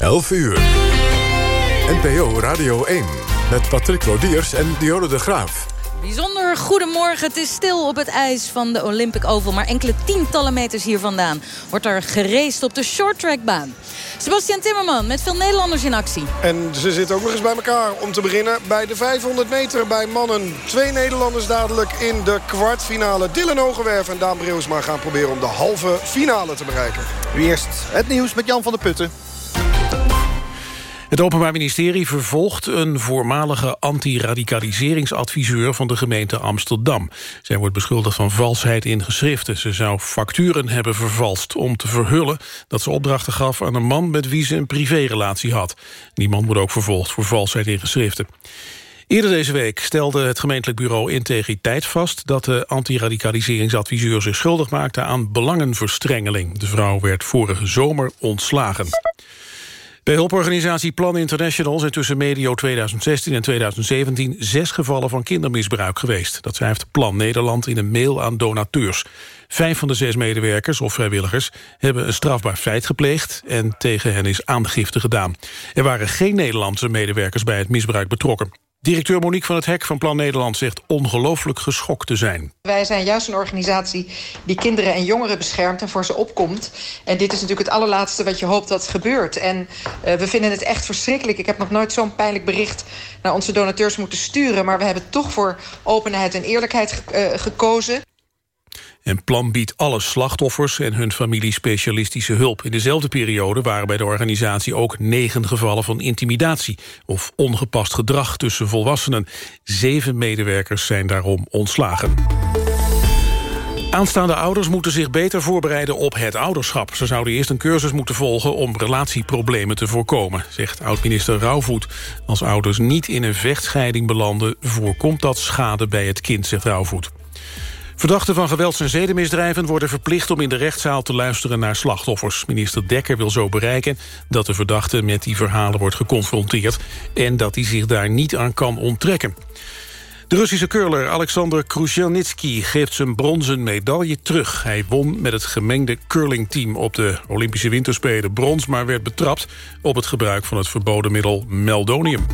11 uur. NPO Radio 1 met Patrick Lodiers en Diode de Graaf. Bijzonder goedemorgen. Het is stil op het ijs van de Olympic Oval. Maar enkele tientallen meters hier vandaan wordt er geraced op de shorttrackbaan. Sebastian Timmerman met veel Nederlanders in actie. En ze zitten ook nog eens bij elkaar om te beginnen bij de 500 meter bij mannen. Twee Nederlanders dadelijk in de kwartfinale. Dylan Hogewerf en Daan Breusma gaan proberen om de halve finale te bereiken. Eerst het nieuws met Jan van der Putten. Het Openbaar Ministerie vervolgt een voormalige antiradicaliseringsadviseur van de gemeente Amsterdam. Zij wordt beschuldigd van valsheid in geschriften. Ze zou facturen hebben vervalst om te verhullen dat ze opdrachten gaf aan een man met wie ze een privérelatie had. Die man wordt ook vervolgd voor valsheid in geschriften. Eerder deze week stelde het gemeentelijk bureau Integriteit vast... dat de antiradicaliseringsadviseur zich schuldig maakte aan belangenverstrengeling. De vrouw werd vorige zomer ontslagen. Bij hulporganisatie Plan International zijn tussen medio 2016 en 2017 zes gevallen van kindermisbruik geweest. Dat schrijft Plan Nederland in een mail aan donateurs. Vijf van de zes medewerkers of vrijwilligers hebben een strafbaar feit gepleegd en tegen hen is aangifte gedaan. Er waren geen Nederlandse medewerkers bij het misbruik betrokken. Directeur Monique van het Hek van Plan Nederland zegt ongelooflijk geschokt te zijn. Wij zijn juist een organisatie die kinderen en jongeren beschermt en voor ze opkomt. En dit is natuurlijk het allerlaatste wat je hoopt dat gebeurt. En uh, we vinden het echt verschrikkelijk. Ik heb nog nooit zo'n pijnlijk bericht naar onze donateurs moeten sturen. Maar we hebben toch voor openheid en eerlijkheid uh, gekozen. En Plan biedt alle slachtoffers en hun familie specialistische hulp. In dezelfde periode waren bij de organisatie ook negen gevallen van intimidatie... of ongepast gedrag tussen volwassenen. Zeven medewerkers zijn daarom ontslagen. Aanstaande ouders moeten zich beter voorbereiden op het ouderschap. Ze zouden eerst een cursus moeten volgen om relatieproblemen te voorkomen, zegt oud-minister Rauwvoet. Als ouders niet in een vechtscheiding belanden, voorkomt dat schade bij het kind, zegt Rauwvoet. Verdachten van gewelds- en zedenmisdrijven worden verplicht om in de rechtszaal te luisteren naar slachtoffers. Minister Dekker wil zo bereiken dat de verdachte met die verhalen wordt geconfronteerd en dat hij zich daar niet aan kan onttrekken. De Russische curler Alexander Krushelnitsky geeft zijn bronzen medaille terug. Hij won met het gemengde curlingteam op de Olympische Winterspelen brons... maar werd betrapt op het gebruik van het verboden middel meldonium.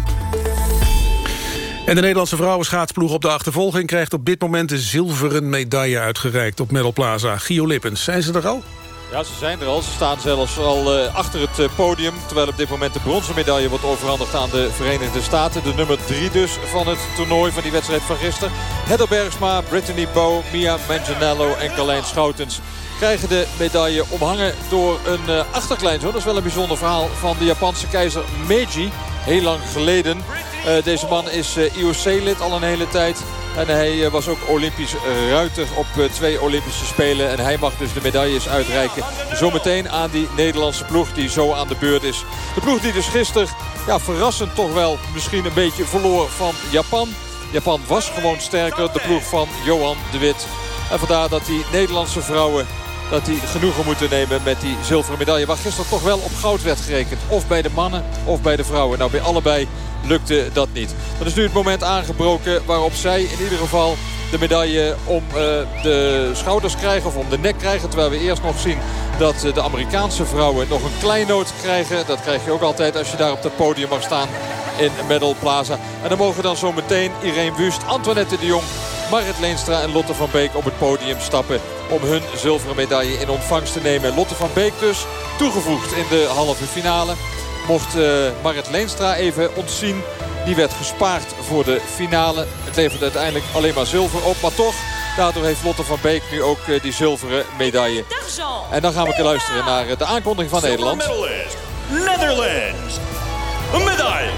En de Nederlandse vrouwenschaatsploeg op de achtervolging... krijgt op dit moment de zilveren medaille uitgereikt op Medal Plaza. Gio Lippens, zijn ze er al? Ja, ze zijn er al. Ze staan zelfs al uh, achter het uh, podium. Terwijl op dit moment de bronzen medaille wordt overhandigd aan de Verenigde Staten. De nummer drie dus van het toernooi van die wedstrijd van gisteren. Hedda Bergsma, Brittany Bow, Mia Manganiello en Carlijn Schoutens krijgen de medaille omhangen door een uh, achterkleinzoon. Dat is wel een bijzonder verhaal van de Japanse keizer Meiji. Heel lang geleden. Uh, deze man is uh, IOC-lid al een hele tijd. En hij was ook Olympisch ruiter op twee Olympische Spelen. En hij mag dus de medailles uitreiken. Zometeen aan die Nederlandse ploeg die zo aan de beurt is. De ploeg die dus gisteren ja, verrassend toch wel misschien een beetje verloor van Japan. Japan was gewoon sterker. De ploeg van Johan de Wit. En vandaar dat die Nederlandse vrouwen dat die genoegen moeten nemen met die zilveren medaille. Waar gisteren toch wel op goud werd gerekend. Of bij de mannen of bij de vrouwen. Nou, bij allebei lukte dat niet. Dan is nu het moment aangebroken waarop zij in ieder geval de medaille om uh, de schouders krijgen of om de nek krijgen. Terwijl we eerst nog zien dat uh, de Amerikaanse vrouwen nog een kleinoot krijgen. Dat krijg je ook altijd als je daar op dat podium mag staan in Medal Plaza. En dan mogen dan zo meteen Irene Wust, Antoinette de Jong, Marit Leenstra en Lotte van Beek op het podium stappen om hun zilveren medaille in ontvangst te nemen. Lotte van Beek dus toegevoegd in de halve finale. Mocht uh, Marit Leenstra even ontzien. Die werd gespaard voor de finale. Het levert uiteindelijk alleen maar zilver op. Maar toch, daardoor heeft Lotte van Beek nu ook uh, die zilveren medaille. En dan gaan we luisteren naar uh, de aankondiging van Nederland. Netherlands. Een medaille.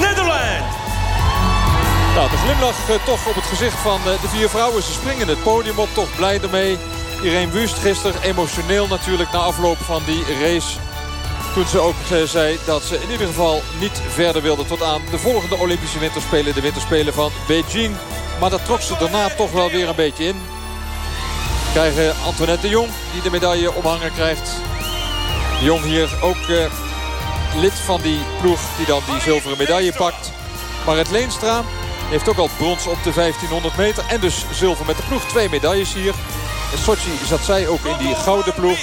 Nederland. Nou, de glimlach uh, toch op het gezicht van uh, de vier vrouwen. Ze springen het podium op, toch blij ermee. Irene Wust gisteren emotioneel natuurlijk na afloop van die race. Toen ze ook uh, zei dat ze in ieder geval niet verder wilde tot aan de volgende Olympische Winterspelen. De Winterspelen van Beijing. Maar dat trok ze daarna toch wel weer een beetje in. Krijgen Antoinette de Jong die de medaille omhangen krijgt. De Jong hier ook lid van die ploeg die dan die zilveren medaille pakt. Maar het Leenstra heeft ook al brons op de 1500 meter. En dus zilver met de ploeg. Twee medailles hier. In Sochi zat zij ook in die gouden ploeg.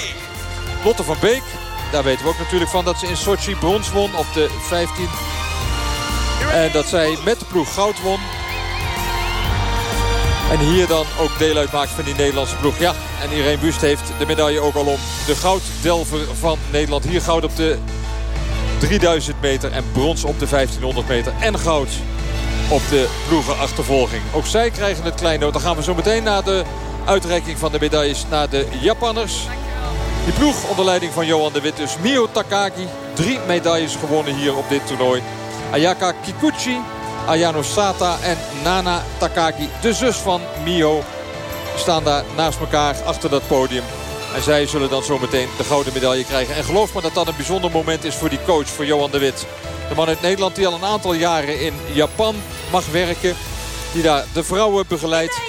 Lotte van Beek Daar weten we ook natuurlijk van dat ze in Sochi brons won op de 15. En dat zij met de ploeg goud won. En hier dan ook deel uitmaakt van die Nederlandse ploeg. Ja, en Irene Wust heeft de medaille ook al om. De gouddelver van Nederland. Hier goud op de 3000 meter en brons op de 1500 meter. En goud op de ploegenachtervolging. Ook zij krijgen het kleine. Dan gaan we zo meteen naar de uitreiking van de medailles naar de Japanners. Die ploeg onder leiding van Johan de Wit. Dus Mio Takagi. Drie medailles gewonnen hier op dit toernooi. Ayaka Kikuchi, Ayano Sata en Nana Takagi. De zus van Mio staan daar naast elkaar achter dat podium. En zij zullen dan zometeen de gouden medaille krijgen. En geloof me dat dat een bijzonder moment is voor die coach, voor Johan de Wit. De man uit Nederland die al een aantal jaren in Japan mag werken. Die daar de vrouwen begeleidt.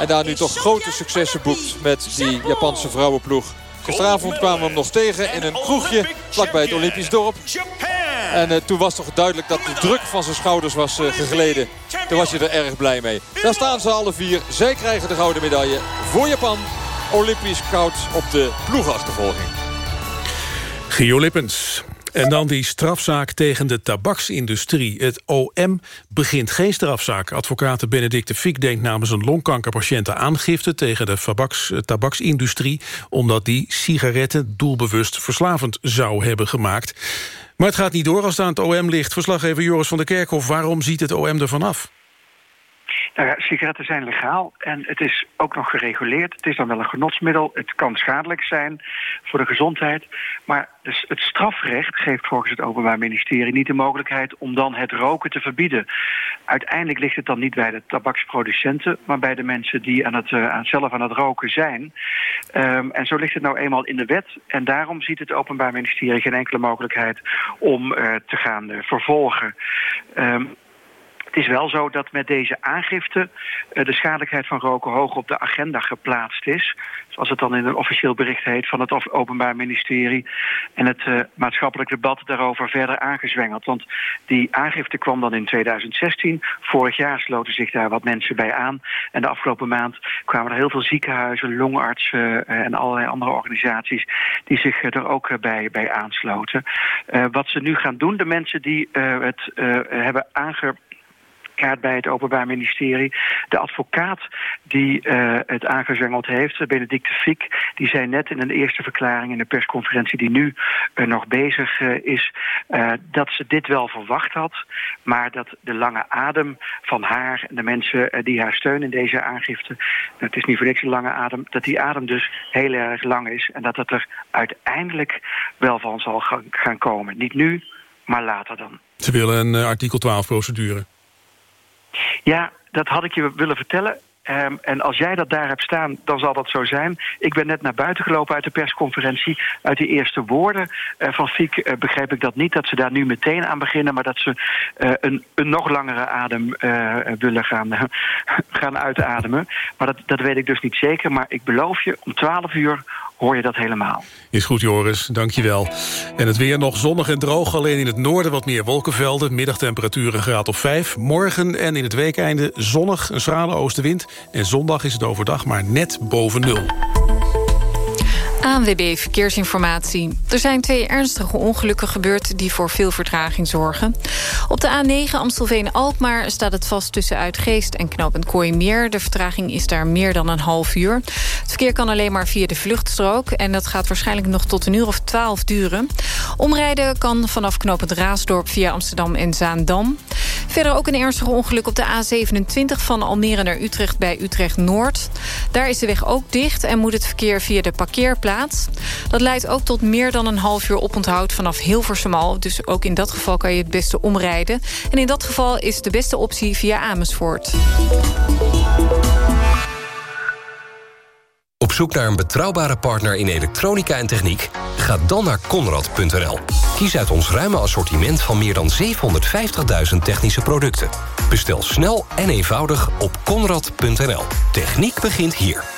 En daar nu toch grote successen boekt met die Japanse vrouwenploeg. Gisteravond kwamen we hem nog tegen in een kroegje vlakbij het Olympisch dorp. En uh, toen was toch duidelijk dat de druk van zijn schouders was uh, gegleden. Toen was je er erg blij mee. Daar staan ze alle vier. Zij krijgen de gouden medaille voor Japan. Olympisch koud op de ploegachtervolging. Gio Lippens. En dan die strafzaak tegen de tabaksindustrie. Het OM begint geen strafzaak. Advocaat Benedicte Fiek denkt namens een longkankerpatiënt aangifte... tegen de tabaks, tabaksindustrie... omdat die sigaretten doelbewust verslavend zou hebben gemaakt. Maar het gaat niet door als het aan het OM ligt. Verslaggever Joris van der Kerkhof, waarom ziet het OM ervan af? Nou ja, sigaretten zijn legaal en het is ook nog gereguleerd. Het is dan wel een genotsmiddel. Het kan schadelijk zijn voor de gezondheid. Maar dus het strafrecht geeft volgens het Openbaar Ministerie niet de mogelijkheid om dan het roken te verbieden. Uiteindelijk ligt het dan niet bij de tabaksproducenten, maar bij de mensen die aan het, uh, zelf aan het roken zijn. Um, en zo ligt het nou eenmaal in de wet. En daarom ziet het Openbaar Ministerie geen enkele mogelijkheid om uh, te gaan vervolgen. Het is wel zo dat met deze aangifte uh, de schadelijkheid van roken hoog op de agenda geplaatst is. Zoals het dan in een officieel bericht heet van het Openbaar Ministerie. En het uh, maatschappelijk debat daarover verder aangezwengeld. Want die aangifte kwam dan in 2016. Vorig jaar sloten zich daar wat mensen bij aan. En de afgelopen maand kwamen er heel veel ziekenhuizen, longartsen uh, en allerlei andere organisaties die zich er ook bij, bij aansloten. wat ze nu gaan doen, de mensen die het hebben aange kaart bij het Openbaar Ministerie. De advocaat die uh, het aangezwengeld heeft, Benedicte Fiek... die zei net in een eerste verklaring in de persconferentie... die nu uh, nog bezig uh, is, dat ze dit wel verwacht had... maar dat de lange adem van haar en de mensen die haar steunen in deze aangifte... het is niet voor niks een lange adem... dat die adem dus heel erg lang is... en dat het er uiteindelijk wel van zal gaan komen. Niet nu, maar later dan. Ze willen een artikel 12-procedure. Ja, dat had ik je willen vertellen. Um, en als jij dat daar hebt staan, dan zal dat zo zijn. Ik ben net naar buiten gelopen uit de persconferentie. Uit die eerste woorden uh, van Fiek uh, begreep ik dat niet... dat ze daar nu meteen aan beginnen... maar dat ze uh, een, een nog langere adem willen gaan, gaan uitademen. Maar dat, dat weet ik dus niet zeker. Maar ik beloof je, om 12 uur hoor je dat helemaal. Is goed, Joris. Dank je wel. En het weer nog zonnig en droog. Alleen in het noorden wat meer wolkenvelden. Middagtemperatuur een graad of 5. Morgen en in het weekeinde zonnig, een schrale oostenwind. En zondag is het overdag maar net boven nul. ANWB Verkeersinformatie. Er zijn twee ernstige ongelukken gebeurd die voor veel vertraging zorgen. Op de A9 Amstelveen-Alkmaar staat het vast tussen Uitgeest en knooppunt Kooimeer. De vertraging is daar meer dan een half uur. Het verkeer kan alleen maar via de vluchtstrook... en dat gaat waarschijnlijk nog tot een uur of twaalf duren. Omrijden kan vanaf knooppunt Raasdorp via Amsterdam en Zaandam. Verder ook een ernstig ongeluk op de A27 van Almere naar Utrecht bij Utrecht-Noord. Daar is de weg ook dicht en moet het verkeer via de parkeerplaats dat leidt ook tot meer dan een half uur oponthoud vanaf Hilversum al. Dus ook in dat geval kan je het beste omrijden. En in dat geval is de beste optie via Amersfoort. Op zoek naar een betrouwbare partner in elektronica en techniek? Ga dan naar Conrad.nl. Kies uit ons ruime assortiment van meer dan 750.000 technische producten. Bestel snel en eenvoudig op Conrad.nl. Techniek begint hier.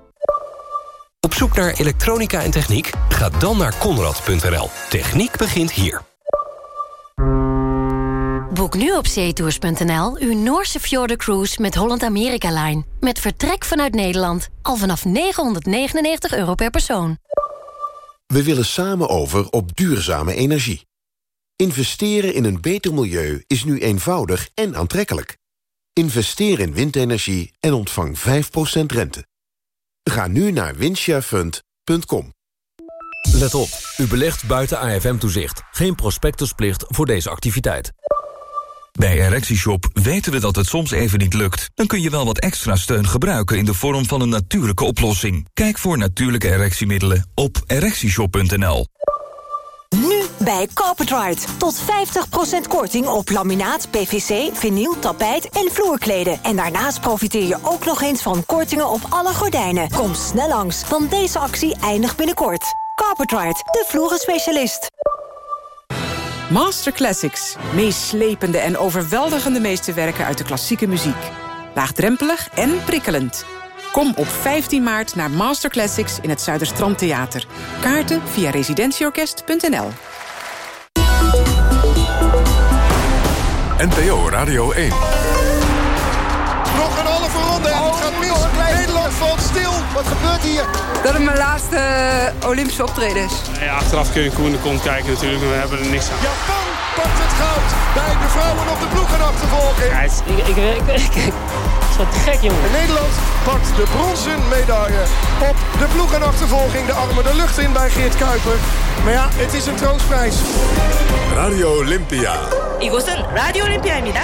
Op zoek naar elektronica en techniek? Ga dan naar konrad.nl. Techniek begint hier. Boek nu op zeetours.nl uw Noorse Cruise met Holland America Line. Met vertrek vanuit Nederland. Al vanaf 999 euro per persoon. We willen samen over op duurzame energie. Investeren in een beter milieu is nu eenvoudig en aantrekkelijk. Investeer in windenergie en ontvang 5% rente. Ga nu naar winsharefund.com. Let op, u belegt buiten AFM-toezicht. Geen prospectusplicht voor deze activiteit. Bij ErectieShop weten we dat het soms even niet lukt. Dan kun je wel wat extra steun gebruiken in de vorm van een natuurlijke oplossing. Kijk voor natuurlijke erectiemiddelen op ErectieShop.nl. Bij Carpetride. Tot 50% korting op laminaat, PVC, vinyl, tapijt en vloerkleden. En daarnaast profiteer je ook nog eens van kortingen op alle gordijnen. Kom snel langs, want deze actie eindigt binnenkort. Carpetride, de vloerenspecialist. Master Classics. Meeslepende en overweldigende meesterwerken uit de klassieke muziek. Laagdrempelig en prikkelend. Kom op 15 maart naar Master Classics in het Zuiderstrand Theater. Kaarten via residentieorkest.nl NPO Radio 1. Nog een halve ronde en het gaat mis. Nederland valt stil. Wat gebeurt hier? Dat het mijn laatste eh, Olympische optreden is. Ja, achteraf kun je Koen de kont kijken natuurlijk, maar we hebben er niks aan. Japan pakt het goud bij de vrouwen op de ploegenachtervolging. Ja, ik, ik, ik, ik, wat gek, jongen. En Nederland pakt de bronzen medaille op de ploegenachtervolging. De armen de lucht in bij Geert Kuiper. Maar ja, het is een troostprijs. Radio Olympia. 이곳은 Radio Olympia입니다.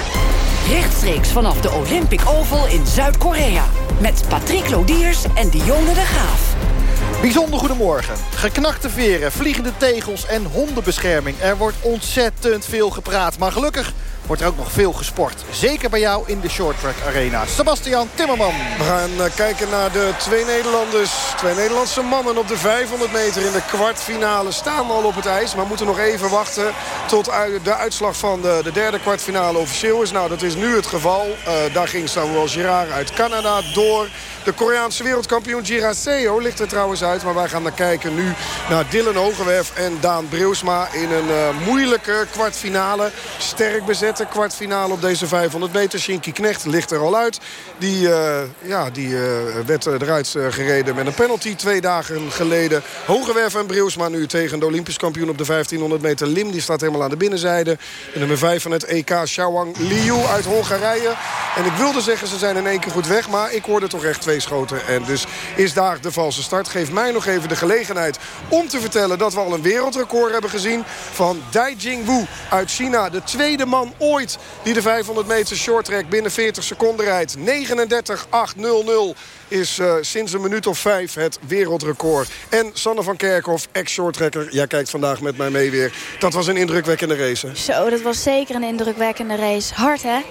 Rechtstreeks vanaf de Olympic Oval in Zuid-Korea. Met Patrick Lodiers en Dionne de Graaf. Bijzonder goedemorgen. Geknakte veren, vliegende tegels en hondenbescherming. Er wordt ontzettend veel gepraat. Maar gelukkig wordt er ook nog veel gesport. Zeker bij jou in de Shorttrack Arena. Sebastian Timmerman. We gaan uh, kijken naar de twee Nederlanders. Twee Nederlandse mannen op de 500 meter in de kwartfinale. Staan al op het ijs, maar moeten nog even wachten... tot de uitslag van de, de derde kwartfinale officieel is. Nou, dat is nu het geval. Uh, daar ging Samuel Girard uit Canada door... De Koreaanse wereldkampioen Giraseo ligt er trouwens uit. Maar wij gaan naar kijken nu naar Dylan Hogewerf en Daan Breusma... in een uh, moeilijke kwartfinale. Sterk bezette kwartfinale op deze 500 meter. Shinky Knecht ligt er al uit. Die, uh, ja, die uh, werd eruit gereden met een penalty twee dagen geleden. Hogewerf en Breusma nu tegen de Olympisch kampioen op de 1500 meter. Lim die staat helemaal aan de binnenzijde. De nummer 5 van het EK, Xiaowang Liu uit Hongarije. En ik wilde zeggen ze zijn in één keer goed weg. Maar ik hoorde toch echt twee schoten. En dus is daar de valse start. Geeft mij nog even de gelegenheid om te vertellen... dat we al een wereldrecord hebben gezien van Dai Jingwu uit China. De tweede man die de 500 meter shorttrack binnen 40 seconden rijdt. 39.800 is uh, sinds een minuut of vijf het wereldrecord. En Sanne van Kerkhoff, ex-shorttrekker. Jij kijkt vandaag met mij mee weer. Dat was een indrukwekkende race. Hè? Zo, dat was zeker een indrukwekkende race. Hard, hè? 39-8.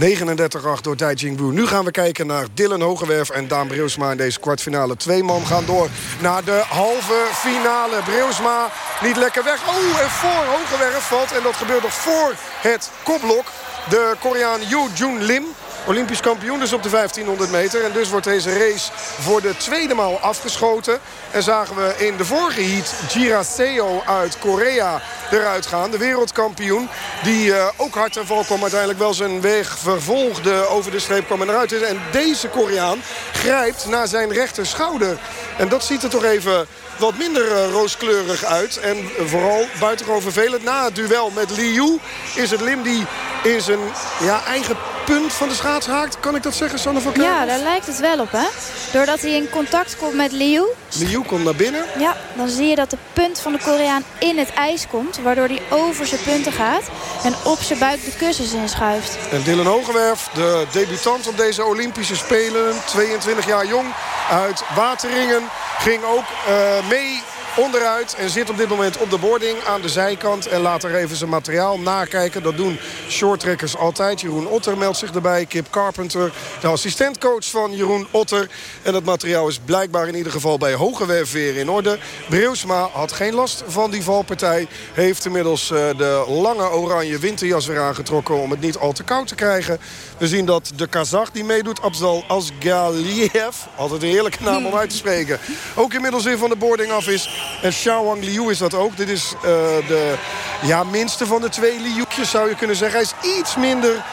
39-8 door Dai Jingwu. Nu gaan we kijken naar Dylan Hogewerf en Daan Breusma in deze kwartfinale. Twee man gaan door naar de halve finale. Breusma niet lekker weg. Oh, en voor Hogewerf valt. En dat gebeurt nog voor het kopblok. De Koreaan Yoo Jun Lim. Olympisch kampioen dus op de 1500 meter. En dus wordt deze race voor de tweede maal afgeschoten. En zagen we in de vorige heat Giraseo uit Korea eruit gaan. De wereldkampioen die uh, ook hard en val kwam. Uiteindelijk wel zijn weg vervolgde over de streep kwam en eruit. En deze Koreaan grijpt naar zijn rechterschouder. En dat ziet er toch even wat minder uh, rooskleurig uit. En vooral buitengewoon vervelend. Na het duel met Liu is het Lim die in zijn ja, eigen punt van de schaats haakt. Kan ik dat zeggen, Sanne van Kerkhoff? Ja, daar lijkt het wel op, hè? Doordat hij in contact komt met Liu. Liu komt naar binnen. Ja, dan zie je dat de punt van de Koreaan in het ijs komt. Waardoor hij over zijn punten gaat. En op zijn buik de kussens inschuift. En Dylan Hogewerf, de debutant op deze Olympische Spelen. 22 jaar jong uit Wateringen. Ging ook uh, mee onderuit en zit op dit moment op de boarding aan de zijkant. En laat er even zijn materiaal nakijken. Dat doen shorttrekkers altijd. Jeroen Otter meldt zich erbij. Kip Carpenter, de assistentcoach van Jeroen Otter. En het materiaal is blijkbaar in ieder geval bij Hogewerf weer in orde. Breusma had geen last van die valpartij. Heeft inmiddels eh, de lange oranje winterjas weer aangetrokken... om het niet al te koud te krijgen. We zien dat de Kazach die meedoet, Abzal Asgaliev... altijd een heerlijke naam om uit te spreken... ook inmiddels in van de boarding af is. En Xiaowang Liu is dat ook. Dit is uh, de ja, minste van de twee Liu'tjes, zou je kunnen zeggen. Hij is iets minder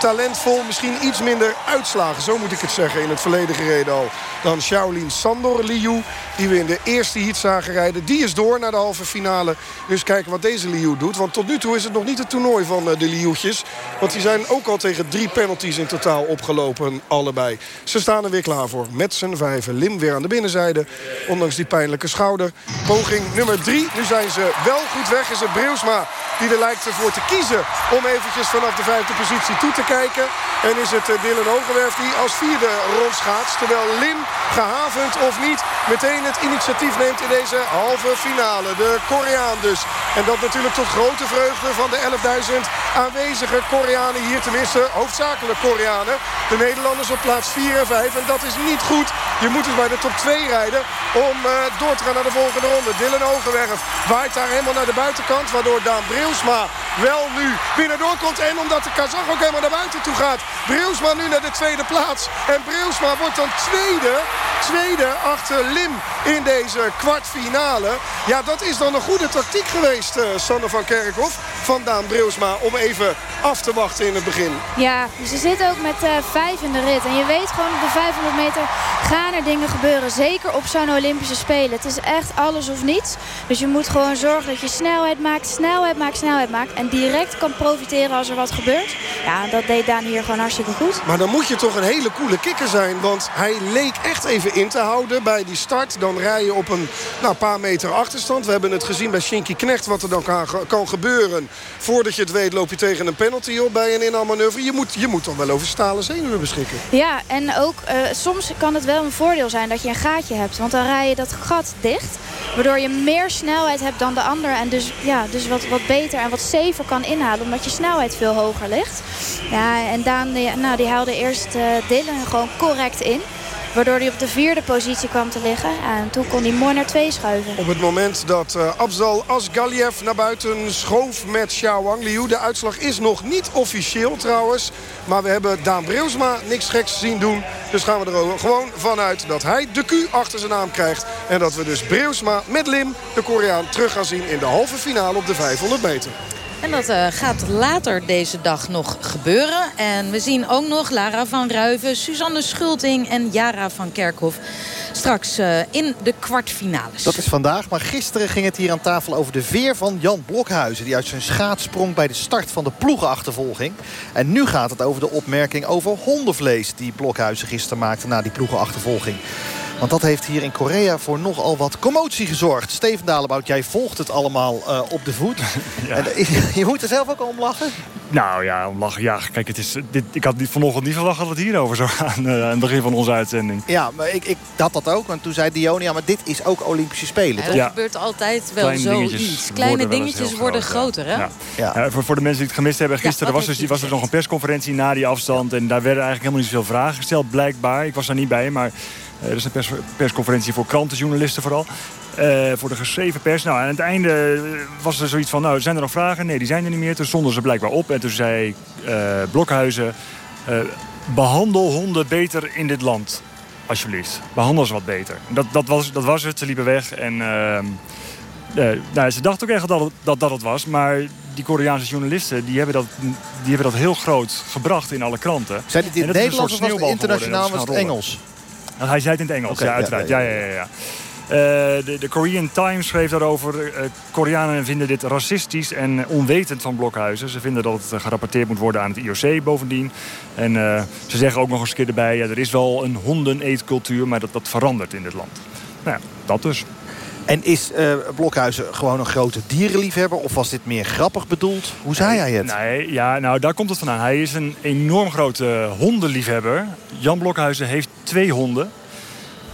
talentvol. Misschien iets minder uitslagen, zo moet ik het zeggen, in het verleden gereden al. Dan Shaolin Sandor Liu, die we in de eerste heat zagen rijden. Die is door naar de halve finale. Dus kijken wat deze Liu doet. Want tot nu toe is het nog niet het toernooi van eh, de Liu'tjes. Want die zijn ook al tegen drie penalties in totaal opgelopen, allebei. Ze staan er weer klaar voor. Met z'n vijven. Lim weer aan de binnenzijde. Ondanks die pijnlijke schouder. Poging nummer drie. Nu zijn ze wel goed weg. Is het Breusma die er lijkt ervoor te kiezen... om eventjes vanaf de vijfde positie toe te kijken. En is het eh, Dylan Hogewerf die als vierde rondschaats. Terwijl Lim, gehavend of niet, meteen het initiatief neemt in deze halve finale. De Koreaan dus. En dat natuurlijk tot grote vreugde van de 11.000 aanwezige Koreanen hier. Tenminste, hoofdzakelijk Koreanen. De Nederlanders op plaats 4 en 5. En dat is niet goed. Je moet dus bij de top 2 rijden om uh, door te gaan naar de volgende ronde. Dylan Hogewerf waait daar helemaal naar de buitenkant. Waardoor Daan Brilsma wel nu binnendoor komt. En omdat de Kazach ook helemaal naar buiten toe gaat. Brilsma nu naar de tweede plaats. En Brilsma wordt dan tweede, tweede achter Lim in deze kwartfinale. Ja, dat is dan een goede tactiek geweest, uh, Sanne van Kerkhoff. Van Daan Brilsma om even af te wachten in het begin. Ja, ze zitten ook met uh, vijf in de rit. En je weet gewoon op de 500 meter gaan er dingen gebeuren. Zeker op zo'n Olympische Spelen. Het is echt alles of niets. Dus je moet gewoon zorgen dat je snelheid maakt, snelheid maakt, snelheid maakt. En direct kan profiteren als er wat gebeurt. Ja, dat deed Daan hier gewoon hartstikke goed. Maar dan moet je toch een hele coole kikker zijn. Want hij leek echt even in te houden bij die start. Dan rij je op een nou, paar meter achterstand. We hebben het gezien bij Shinky Knecht wat er dan kan, kan gebeuren. Voordat je het weet loop je tegen een penalty op bij een inhaalmanoeuvre. Je moet, je moet toch wel over stalen zenuwen beschikken. Ja, en ook uh, soms kan het wel een voordeel zijn dat je een gaatje hebt. Want dan rij je dat gat dicht. Waardoor je meer snelheid hebt dan de ander. En dus, ja, dus wat, wat beter en wat safer kan inhalen. Omdat je snelheid veel hoger ligt. Ja, en Daan nou, die haalde eerst uh, Dylan gewoon correct in. Waardoor hij op de vierde positie kwam te liggen. En toen kon hij mooi naar twee schuiven. Op het moment dat uh, Abzal Asgaliev naar buiten schoof met Xiaowang Liu. De uitslag is nog niet officieel trouwens. Maar we hebben Daan Breusma niks geks zien doen. Dus gaan we er gewoon vanuit dat hij de Q achter zijn naam krijgt. En dat we dus Breusma met Lim, de Koreaan, terug gaan zien in de halve finale op de 500 meter. En dat uh, gaat later deze dag nog gebeuren. En we zien ook nog Lara van Ruiven, Suzanne Schulting en Jara van Kerkhoff... straks uh, in de kwartfinales. Dat is vandaag, maar gisteren ging het hier aan tafel over de veer van Jan Blokhuizen... die uit zijn schaats sprong bij de start van de ploegenachtervolging. En nu gaat het over de opmerking over hondenvlees... die Blokhuizen gisteren maakte na die ploegenachtervolging. Want dat heeft hier in Korea voor nogal wat commotie gezorgd. Steven Dalebout, jij volgt het allemaal uh, op de voet. Ja. En, je moet er zelf ook om lachen? Nou ja, om lachen. Ja, kijk, het is, dit, ik had vanochtend niet verwacht dat het hierover zou gaan. Uh, aan het begin van onze uitzending. Ja, maar ik, ik had dat ook. Want toen zei Dion, ja, maar dit is ook Olympische Spelen. Ja, er gebeurt altijd wel Kleine zoiets. dingetjes Kleine dingetjes worden groot, groter, hè? Ja. Ja. voor, voor de mensen die het gemist hebben. Gisteren was, dus, was er nog een persconferentie na die afstand. En daar werden eigenlijk helemaal niet zoveel vragen gesteld, blijkbaar. Ik was daar niet bij, maar... Er is een pers persconferentie voor krantenjournalisten vooral. Uh, voor de geschreven pers. Nou, aan het einde was er zoiets van... nou, zijn er nog vragen? Nee, die zijn er niet meer. Toen stonden ze blijkbaar op. En toen zei uh, Blokhuizen... Uh, behandel honden beter in dit land. Alsjeblieft. Behandel ze wat beter. Dat, dat, was, dat was het. Ze liepen weg. En nou, ze dachten ook echt dat het, dat, dat het was. Maar die Koreaanse journalisten... die hebben, dat, die hebben dat heel groot gebracht in alle kranten. Zijn dit in het Nederlands of was het internationaal was het Engels? Nou, hij zei het in het Engels, okay, ja, uiteraard. Ja, ja, ja. ja. Uh, de, de, Korean Times schreef daarover... Uh, Koreanen vinden dit racistisch en onwetend van Blokhuizen. Ze vinden dat het gerapporteerd moet worden aan het IOC bovendien. En uh, ze zeggen ook nog eens een keer erbij... Ja, er is wel een hondeneetcultuur, maar dat, dat verandert in dit land. Nou ja, dat dus. En is uh, Blokhuizen gewoon een grote dierenliefhebber? Of was dit meer grappig bedoeld? Hoe zei hij het? Nee, ja, nou daar komt het vandaan. Hij is een enorm grote hondenliefhebber. Jan Blokhuizen heeft twee honden.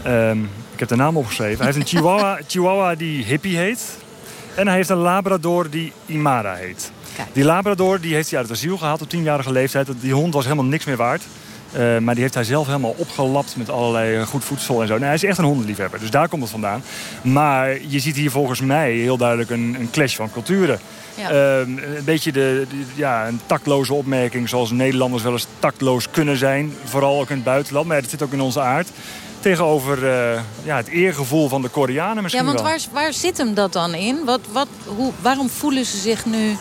Um, Ik heb de naam opgeschreven. Hij heeft een chihuahua, chihuahua die Hippie heet. En hij heeft een labrador die Imara heet. Die labrador die heeft hij uit het asiel gehaald op tienjarige leeftijd. Die hond was helemaal niks meer waard. Uh, maar die heeft hij zelf helemaal opgelapt met allerlei goed voedsel en zo. Nee, hij is echt een hondenliefhebber, dus daar komt het vandaan. Maar je ziet hier volgens mij heel duidelijk een, een clash van culturen. Ja. Uh, een beetje de, de, ja, een tactloze opmerking zoals Nederlanders wel eens tactloos kunnen zijn. Vooral ook in het buitenland, maar dat zit ook in onze aard. Tegenover uh, ja, het eergevoel van de Koreanen misschien Ja, want wel. waar, waar zit hem dat dan in? Wat, wat, hoe, waarom voelen ze zich nu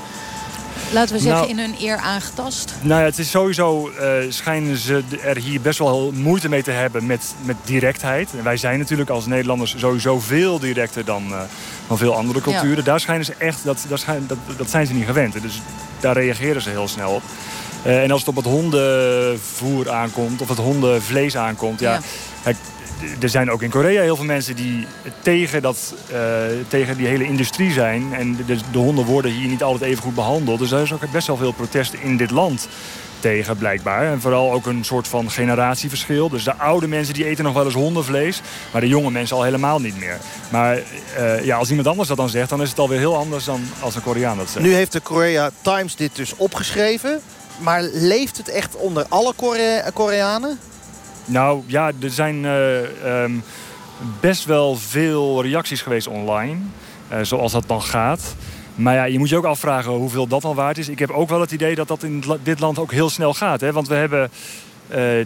laten we zeggen, Nou- in hun eer aangetast? Nou ja, het is sowieso eh, schijnen ze er hier best wel moeite mee te hebben met, met directheid. En wij zijn natuurlijk als Nederlanders sowieso veel directer dan, eh, dan veel andere culturen. Ja. Daar schijnen ze echt, dat, schijn- dat, dat zijn ze niet gewend. Dus daar reageren ze heel snel op. Eh, en als het op het hondenvoer aankomt, of het hondenvlees aankomt, ja. Ja. kijk, d- er zijn ook in Korea heel veel mensen die tegen, dat, eh, tegen die hele industrie zijn. En de, de honden worden hier niet altijd even goed behandeld. Dus er is ook best wel veel protest in dit land tegen blijkbaar. En vooral ook een soort van generatieverschil. Dus de oude mensen die eten nog wel eens hondenvlees. Maar de jonge mensen al helemaal niet meer. Maar eh, ja, als iemand anders dat dan zegt... dan is het alweer heel anders dan als een Koreaan dat zegt. Nu heeft de Korea Times dit dus opgeschreven. Maar leeft het echt onder alle Korea- Koreanen? Nou ja, er zijn eh, ehm, best wel veel reacties geweest online. eh, zoals dat dan gaat. Maar ja, je moet je ook afvragen hoeveel dat al waard is. Ik heb ook wel het idee dat dat in dit land ook heel snel gaat. Hè? Want we hebben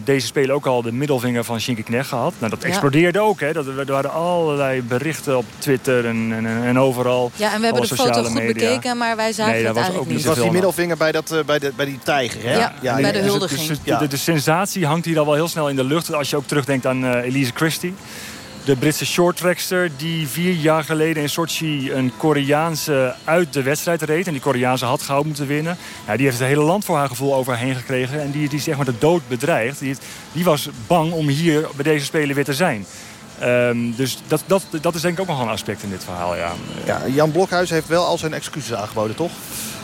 deze spelen ook al de middelvinger van Shinky Knecht gehad. Nou, dat Ja. explodeerde ook. Hè? Dat, er waren allerlei berichten op Twitter en, en, en overal. Ja, en we hebben de foto goed media. bekeken, maar wij zagen Nee, dat het was eigenlijk ook niet. Dat was die middelvinger bij, dat, eh, bij, de, bij die tijger, hè? Ja, bij de Dus huldiging. Dus, Ja. de, de sensatie hangt hier al wel heel snel in de lucht. Als je ook terugdenkt aan eh, Elise Christie. De Britse shorttrackster die vier jaar geleden in Sochi een Koreaanse uit de wedstrijd reed. En die Koreaanse had goud moeten winnen. Ja, die heeft het hele land voor haar gevoel over haar heen gekregen. En die, die echt met de dood bedreigd. Die, die was bang om hier bij deze Spelen weer te zijn. Ehm, dus dat, dat, dat is denk ik ook nog een aspect in dit verhaal, ja. Ja, Jan Blokhuis heeft wel al zijn excuses aangeboden, toch?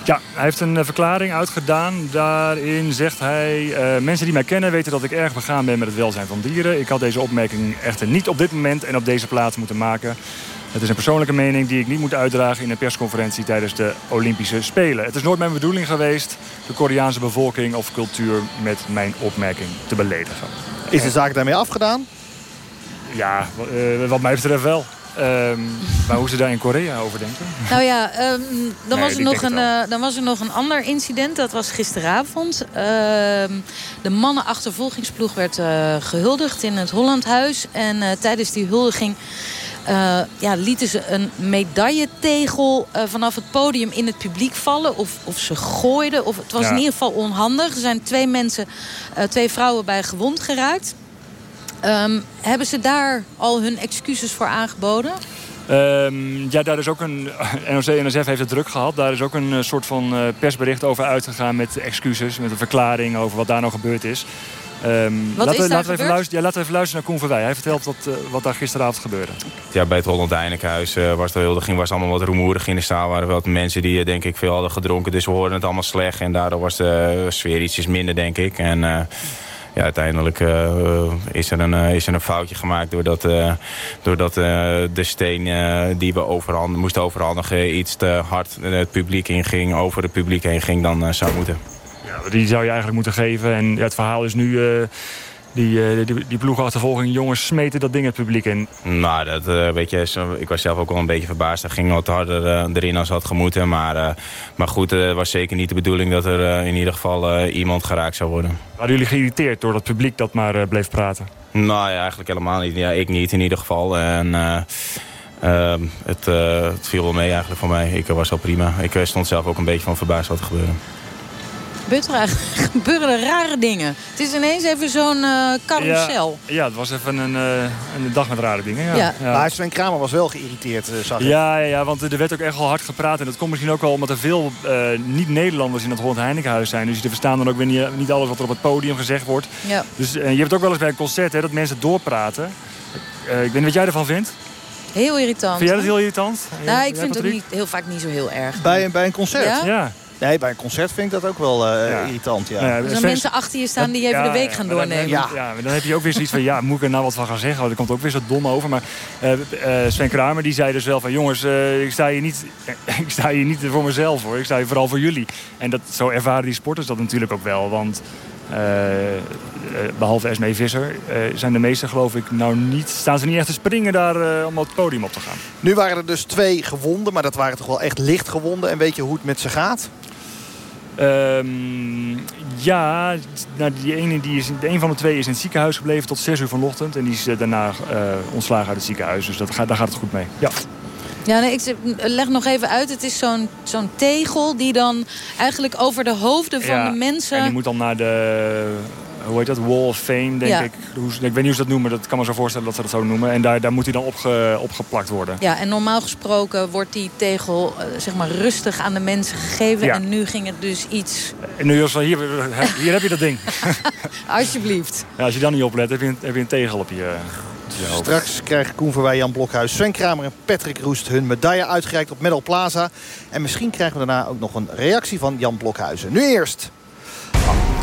Ja, hij heeft een eh, verklaring uitgedaan. Daarin zegt hij... eh, mensen die mij kennen weten dat ik erg begaan ben met het welzijn van dieren. Ik had deze opmerking echter niet op dit moment en op deze plaats moeten maken. Het is een persoonlijke mening die ik niet moet uitdragen in een persconferentie tijdens de Olympische Spelen. Het is nooit mijn bedoeling geweest de Koreaanse bevolking of cultuur met mijn opmerking te beledigen. Is de zaak daarmee afgedaan? Ja, eh, wat mij betreft wel. Ehm, maar hoe ze daar in Korea over denken? Nou ja, ehm, dan, Nee, was er nog een, eh, dan was er nog een ander incident. Dat was gisteravond. Ehm, de mannenachtervolgingsploeg werd eh, gehuldigd in het Hollandhuis. En eh, tijdens die huldiging ja, lieten ze een medailletegel vanaf het podium in het publiek vallen. Of, of ze gooiden. Of, het was Ja. in ieder geval onhandig. Er zijn twee mensen, twee vrouwen bij gewond geraakt. Ehm, hebben ze daar al hun excuses voor aangeboden? Ehm, ja, daar is ook een. NOC-NSF heeft het druk gehad. Daar is ook een eh, soort van eh, persbericht over uitgegaan met excuses, met een verklaring over wat daar nou gebeurd is. Ehm, Wat laten, is we, daar laten, we even luisteren, ja, laten we even luisteren naar Koen Verwij. Hij vertelt wat, eh, wat daar gisteravond gebeurde. Ja, bij het Holland Heinekenhuis eh, was de huldiging was allemaal wat rumoerig in de zaal. Er waren wat mensen die denk ik veel hadden gedronken. Dus we hoorden het allemaal slecht. En daardoor was de sfeer ietsjes minder, denk ik. En eh, ja, uiteindelijk eh, is, er een, eh, is er een foutje gemaakt... doordat, eh, doordat de steen die we overhand, moesten overhandigen... iets te hard het publiek inging, over het publiek heen ging dan zou moeten. Ja, die zou je eigenlijk moeten geven. En het verhaal is nu. Eh, die, die, die ploegachtervolging, jongens smeten dat ding het publiek in. Nou, dat, eh, weet je, ik was zelf ook wel een beetje verbaasd. Er ging wat harder eh, erin als had gemoeten. Maar, maar goed, het was zeker niet de bedoeling dat er in ieder geval iemand geraakt zou worden. Waren jullie geïrriteerd door dat publiek dat maar bleef praten? Nou ja, eigenlijk helemaal niet. Ja, ik niet in ieder geval. En eh, ehm, het, het viel wel mee eigenlijk voor mij. Ik was wel prima. Ik stond zelf ook een beetje van verbaasd wat er gebeurde. Er gebeuren er rare dingen. Het is ineens even zo'n eh carousel. Ja, ja, het was even een, eh, een dag met rare dingen. Ja. Ja. Maar Sven Kramer was wel geïrriteerd, eh, zag ik. Ja, ja, ja, want er werd ook echt wel hard gepraat. En dat komt misschien ook wel omdat er veel eh, niet-Nederlanders in het Holland Heinekenhuis zijn. Dus die verstaan dan ook weer niet, niet alles wat er op het podium gezegd wordt. Ja. Dus je hebt ook wel eens bij een concert hè, dat mensen doorpraten. Eh, ik weet niet wat jij ervan vindt. Heel irritant. Vind jij dat heel irritant? Nou, ik Jij, vind het ook niet, heel vaak niet zo heel erg. Bij, bij een concert? Ja? Ja. Nee, bij een concert vind ik dat ook wel uh, irritant. Ja. Ja, dus er mensen achter je staan die even de week gaan doornemen. Ja. ja, dan heb je ook weer zoiets van... ja, moet ik er nou wat van gaan zeggen? Want er komt ook weer zo dom over. Maar uh, Sven Kramer die zei dus wel van... jongens, uh, ik, sta hier niet, ik sta hier niet voor mezelf hoor. Ik sta hier vooral voor jullie. En dat, zo ervaren die sporters dat natuurlijk ook wel. Want behalve Esmee Visser zijn de meesten geloof ik nou niet... staan ze niet echt te springen daar om op het podium op te gaan. Nu waren er dus twee gewonden, maar dat waren toch wel echt licht gewonden. En weet je hoe het met ze gaat? Um, ja, nou, die ene, die is, de een van de twee is in het ziekenhuis gebleven tot 6 uur vanochtend. En die is daarna uh, ontslagen uit het ziekenhuis. Dus dat gaat, daar gaat het goed mee. Ja. Ja, nee, ik leg nog even uit. Het is zo'n zo'n tegel die dan eigenlijk over de hoofden van de mensen... en die moet dan naar de hoe heet dat, Wall of Fame, denk ik. Hoe, ik weet niet hoe ze dat noemen, dat kan me zo voorstellen dat ze dat zo noemen. En daar, daar moet hij dan opge, opgeplakt worden. Ja, en normaal gesproken wordt die tegel uh, zeg maar rustig aan de mensen gegeven. En nu ging het dus iets... En nu, hier, hier heb je dat ding. Alsjeblieft. Ja, als je dan niet oplet, heb je, een, heb je een tegel op je... Straks krijgen Koen Verwij, Jan Blokhuis, Sven Kramer en Patrick Roest hun medaille uitgereikt op Medal Plaza. En misschien krijgen we daarna ook nog een reactie van Jan Blokhuizen. Nu eerst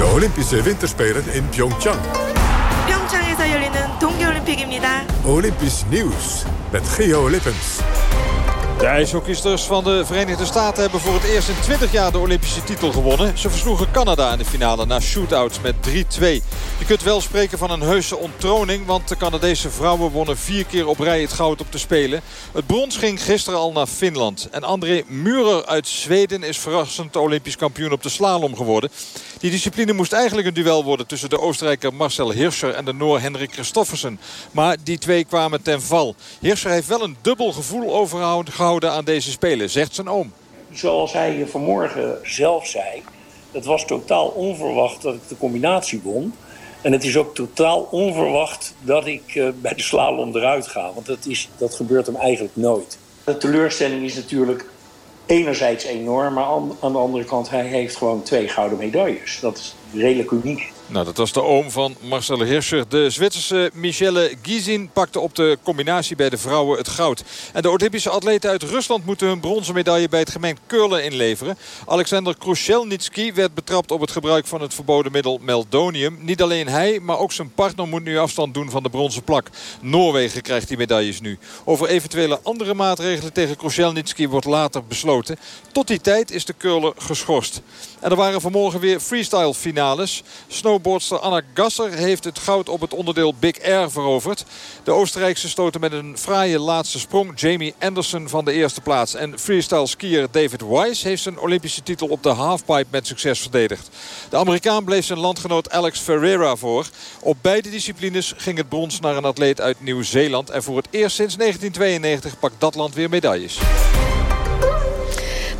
de Olympische Winterspelen in Pyeongchang. 평창에서 열리는 동계올림픽입니다. Olympisch nieuws met Geo Lippens. De ijshockeysters van de Verenigde Staten hebben voor het eerst in 20 jaar de Olympische titel gewonnen. Ze versloegen Canada in de finale na shootouts met 3-2. Je kunt wel spreken van een heuse onttroning, want de Canadese vrouwen wonnen vier keer op rij het goud op de Spelen. Het brons ging gisteren al naar Finland. En André Murer uit Zweden is verrassend Olympisch kampioen op de slalom geworden. Die discipline moest eigenlijk een duel worden tussen de Oostenrijker Marcel Hirscher en de Noor Henrik Christoffersen. Maar die twee kwamen ten val. Hirscher heeft wel een dubbel gevoel overgehouden aan deze Spelen, zegt zijn oom. Zoals hij vanmorgen zelf zei, het was totaal onverwacht dat ik de combinatie won. En het is ook totaal onverwacht dat ik uh, bij de slalom eruit ga. Want dat, is, dat gebeurt hem eigenlijk nooit. De teleurstelling is natuurlijk enerzijds enorm, maar aan de andere kant, hij heeft gewoon twee gouden medailles. Dat is redelijk uniek. Nou, dat was de oom van Marcel Hirscher. De Zwitserse Michelle Gizin pakte op de combinatie bij de vrouwen het goud. En de Olympische atleten uit Rusland moeten hun bronzen medaille bij het gemengd curlen inleveren. Alexander Krushelnitski werd betrapt op het gebruik van het verboden middel meldonium. Niet alleen hij, maar ook zijn partner moet nu afstand doen van de bronzen plak. Noorwegen krijgt die medailles nu. Over eventuele andere maatregelen tegen Krushelnitski wordt later besloten. Tot die tijd is de curler geschorst. En er waren vanmorgen weer freestyle finales. Snowboardster Anna Gasser heeft het goud op het onderdeel Big Air veroverd. De Oostenrijkse stoten met een fraaie laatste sprong Jamie Anderson van de eerste plaats. En freestyle skier David Wise heeft zijn Olympische titel op de halfpipe met succes verdedigd. De Amerikaan bleef zijn landgenoot Alex Ferreira voor. Op beide disciplines ging het brons naar een atleet uit Nieuw-Zeeland. En voor het eerst sinds 1992 pakt dat land weer medailles.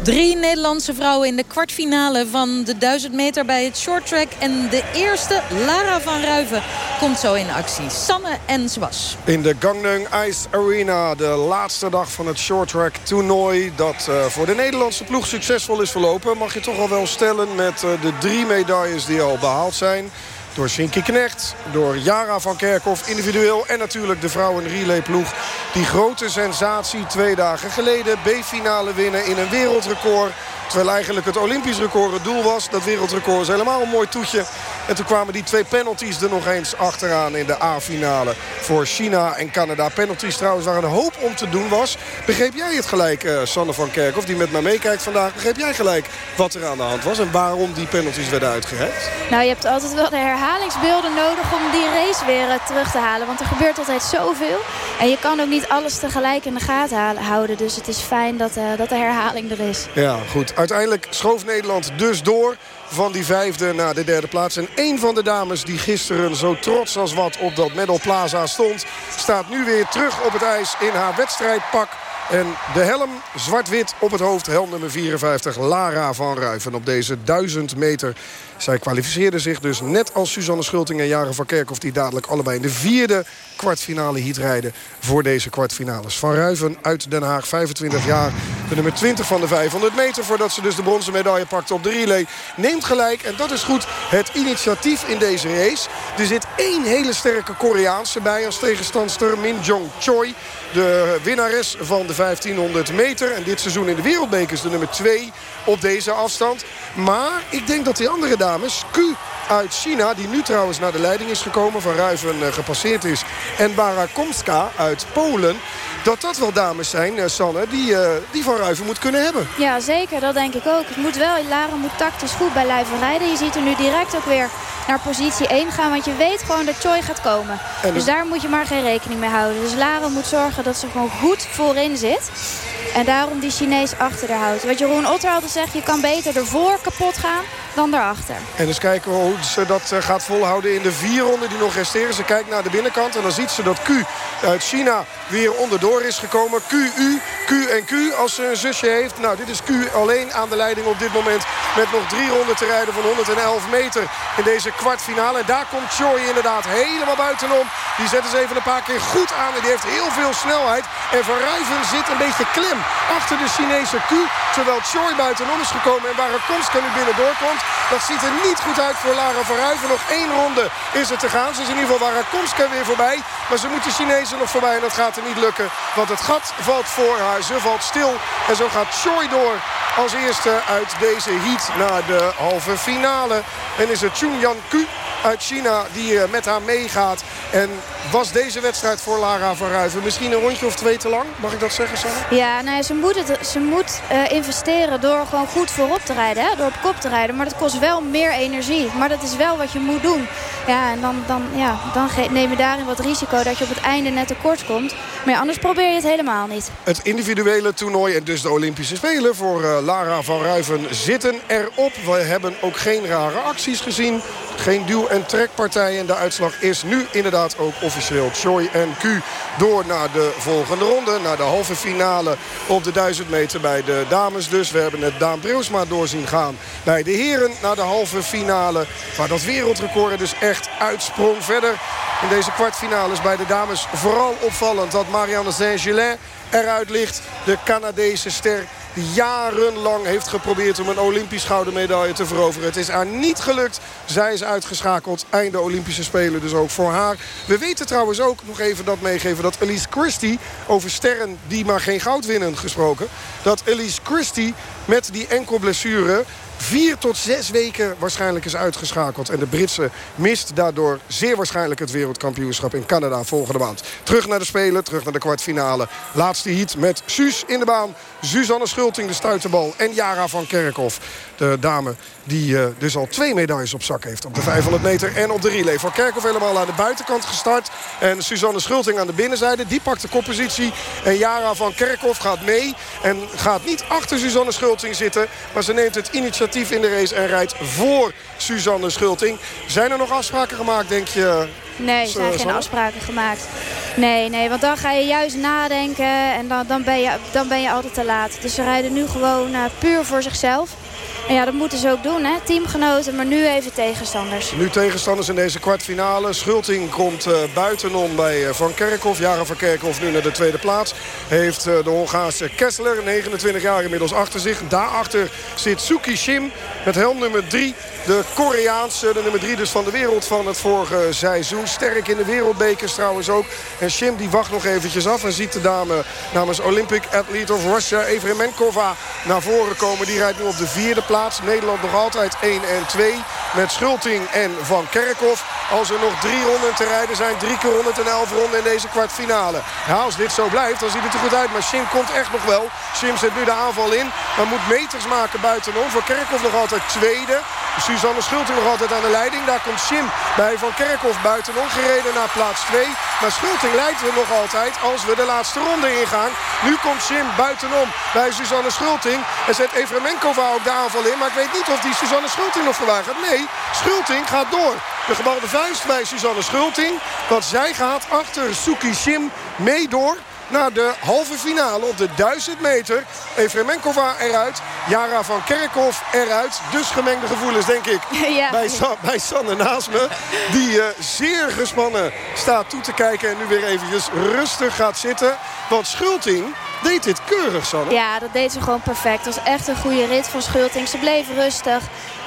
Drie Nederlandse vrouwen in de kwartfinale van de 1000 meter bij het shorttrack. En de eerste, Lara van Ruiven, komt zo in actie. Sanne en Zwas. In de Gangneung Ice Arena, de laatste dag van het shorttrack toernooi... dat uh, voor de Nederlandse ploeg succesvol is verlopen... mag je toch al wel stellen met uh, de drie medailles die al behaald zijn... Door Shinky Knecht, door Jara van Kerkhoff individueel... en natuurlijk de vrouwen-relayploeg. Die grote sensatie twee dagen geleden. B-finale winnen in een wereldrecord. Terwijl eigenlijk het Olympisch record het doel was. Dat wereldrecord is helemaal een mooi toetje. En toen kwamen die twee penalties er nog eens achteraan in de A-finale. Voor China en Canada. Penalties trouwens waar een hoop om te doen was. Begreep jij het gelijk, uh, Sanne van Kerkhoff, die met mij meekijkt vandaag. Begreep jij gelijk wat er aan de hand was en waarom die penalties werden uitgereikt? Nou, je hebt altijd wel de herhalingsbeelden nodig om die race weer uh, terug te halen. Want er gebeurt altijd zoveel. En je kan ook niet alles tegelijk in de gaten houden. Dus het is fijn dat, uh, dat de herhaling er is. Ja, goed. Uiteindelijk schoof Nederland dus door van die vijfde naar de derde plaats. En een van de dames die gisteren zo trots als wat op dat Medal Plaza stond... staat nu weer terug op het ijs in haar wedstrijdpak. En de helm zwart-wit op het hoofd. Helm nummer 54, Lara van Ruiven. Op deze 1000 meter zij kwalificeerde zich dus net als Suzanne Schulting en Jaren van Kerkhoff... die dadelijk allebei in de vierde kwartfinale heat rijden voor deze kwartfinales. Van Ruiven uit Den Haag, 25 jaar, de nummer 20 van de 500 meter... voordat ze dus de bronzen medaille pakte op de relay. Neemt gelijk, en dat is goed, het initiatief in deze race. Er zit één hele sterke Koreaanse bij als tegenstandster, Min Jong Choi. De winnares van de de 1500 meter. En dit seizoen in de wereldbeker is de nummer 2 op deze afstand. Maar ik denk dat die andere dames, Q uit China... die nu trouwens naar de leiding is gekomen, van Ruiven uh, gepasseerd is... en Barakomska uit Polen dat dat wel dames zijn, uh, Sanne, die, uh, die Van Ruiven moet kunnen hebben. Ja, zeker. Dat denk ik ook. Het moet wel, Lara moet tactisch goed bij Lijven rijden. Je ziet er nu direct ook weer naar positie 1 gaan. Want je weet gewoon dat Choi gaat komen. En dus daar moet je maar geen rekening mee houden. Dus Lara moet zorgen dat ze gewoon goed voorin zit. En daarom die Chinees achter haar houdt. Wat Jeroen Otter altijd zegt, je kan beter ervoor kapot gaan dan daarachter. En dus kijken we hoe ze dat eh, gaat volhouden in de vier ronden die nog resteren. Ze kijkt naar de binnenkant en dan ziet ze dat Q uit China weer onderdoor is gekomen. Q, U, Q en Q als ze een zusje heeft. Nou, dit is Q alleen aan de leiding op dit moment. Met nog drie ronden te rijden van 111 meter in deze kwartfinale. En daar komt Choi inderdaad helemaal buitenom. Die zet eens even een paar keer goed aan. En die heeft heel veel snelheid. En Van zit een beetje klem achter de Chinese Q. Terwijl Choi buitenom is gekomen en waar Komska nu binnendoor komt. Dat ziet er niet goed uit voor Lara Verhuiven. Nog één ronde is het te gaan. Ze is in ieder geval Warakomska weer voorbij. Maar ze moet de Chinezen nog voorbij en dat gaat er niet lukken. Want het gat valt voor haar. Ze valt stil. En zo gaat Choi door als eerste uit deze heat naar de halve finale. En is het Chun Yan Ku uit China die eh, met haar meegaat. En was deze wedstrijd voor Lara van Ruiven misschien een rondje of twee te lang? Mag ik dat zeggen, Sarah? Ja, nou, ze moet, het, ze moet uh, investeren door gewoon goed voorop te rijden. Hè? Door op kop te rijden. Maar dat kost wel meer energie. Maar dat is wel wat je moet doen. Ja, en dan, dan, ja, dan neem je daarin wat risico dat je op het einde net tekort komt. Maar ja, anders probeer je het helemaal niet. Het individuele toernooi en dus de Olympische Spelen voor uh, Lara van Ruiven zitten erop. We hebben ook geen rare acties gezien. Geen duw- en trekpartijen. De uitslag is nu inderdaad ook officieel. Choi en Q door naar de volgende ronde. Naar de halve finale op de 1000 meter bij de dames dus. We hebben het Daan Breusma doorzien gaan bij de heren naar de halve finale. Waar dat wereldrecord dus echt uitsprong. Verder in deze kwartfinales bij de dames vooral opvallend dat Marianne Saint-Gelais eruit ligt. De Canadese ster jarenlang heeft geprobeerd om een Olympisch gouden medaille te veroveren. Het is haar niet gelukt. Zij is uitgeschakeld. Einde Olympische Spelen dus ook voor haar. We weten trouwens ook, nog even dat meegeven... dat Elise Christie, over sterren die maar geen goud winnen gesproken... dat Elise Christie met die enkel blessure vier tot zes weken waarschijnlijk is uitgeschakeld. En de Britse mist daardoor zeer waarschijnlijk het wereldkampioenschap in Canada volgende maand. Terug naar de Spelen, terug naar de kwartfinale. Laatste heat met Suus in de baan. Suzanne Schulting de stuiterbal en Jara van Kerkhoff. De dame die uh, dus al twee medailles op zak heeft. Op de 500 meter en op de relay. Van Kerkhoff helemaal aan de buitenkant gestart. En Suzanne Schulting aan de binnenzijde. Die pakt de koppositie. En Jara van Kerkhoff gaat mee. En gaat niet achter Suzanne Schulting zitten. Maar ze neemt het initiatief in de race en rijdt voor Suzanne Schulting. Zijn er nog afspraken gemaakt, denk je? Nee, er zijn geen afspraken gemaakt. Nee, nee, want dan ga je juist nadenken en dan, dan, ben, je, dan ben je altijd te laat. Dus ze rijden nu gewoon uh, puur voor zichzelf. En ja, dat moeten ze ook doen, hè? teamgenoten, maar nu even tegenstanders. Nu tegenstanders in deze kwartfinale. Schulting komt uh, buitenom bij uh, Van Kerkhoff. Jaren Van Kerkhoff nu naar de tweede plaats. Heeft uh, de Hongaarse Kessler, 29 jaar inmiddels achter zich. Daarachter zit Suki Shim met helm nummer 3. De Koreaanse, de nummer 3 dus van de wereld van het vorige seizoen. Sterk in de wereldbekers trouwens ook. En Shim die wacht nog eventjes af en ziet de dame namens Olympic Athlete of Russia, Evremenkova, naar voren komen. Die rijdt nu op de vierde plaats. Nederland nog altijd 1 en 2 met Schulting en Van Kerkhoff. Als er nog drie ronden te rijden zijn, drie keer 111 ronden in deze kwartfinale. Ja, als dit zo blijft, dan ziet het er goed uit. Maar Shim komt echt nog wel. Shim zet nu de aanval in, maar moet meters maken buitenom. Van Kerkhoff nog altijd tweede. Suzanne Schulting nog altijd aan de leiding. Daar komt Sim bij Van Kerkhoff buitenom gereden naar plaats 2. Maar Schulting leidt er nog altijd als we de laatste ronde ingaan. Nu komt Sim buitenom bij Suzanne Schulting. En zet Evremenkova ook de aanval in. Maar ik weet niet of die Suzanne Schulting nog voorbij gaat. Nee, Schulting gaat door. De gebalde vuist bij Suzanne Schulting. Want zij gaat achter Suki Sim mee door naar de halve finale op de 1000 meter. Efremenkova eruit. Jara van Kerkhoff eruit. Dus gemengde gevoelens, denk ik, ja. bij, Sa bij Sanne naast me. Die uh, zeer gespannen staat toe te kijken. En nu weer eventjes rustig gaat zitten. Want Schulting deed dit keurig, Sanne. Ja, dat deed ze gewoon perfect. Het was echt een goede rit van Schulting. Ze bleef rustig.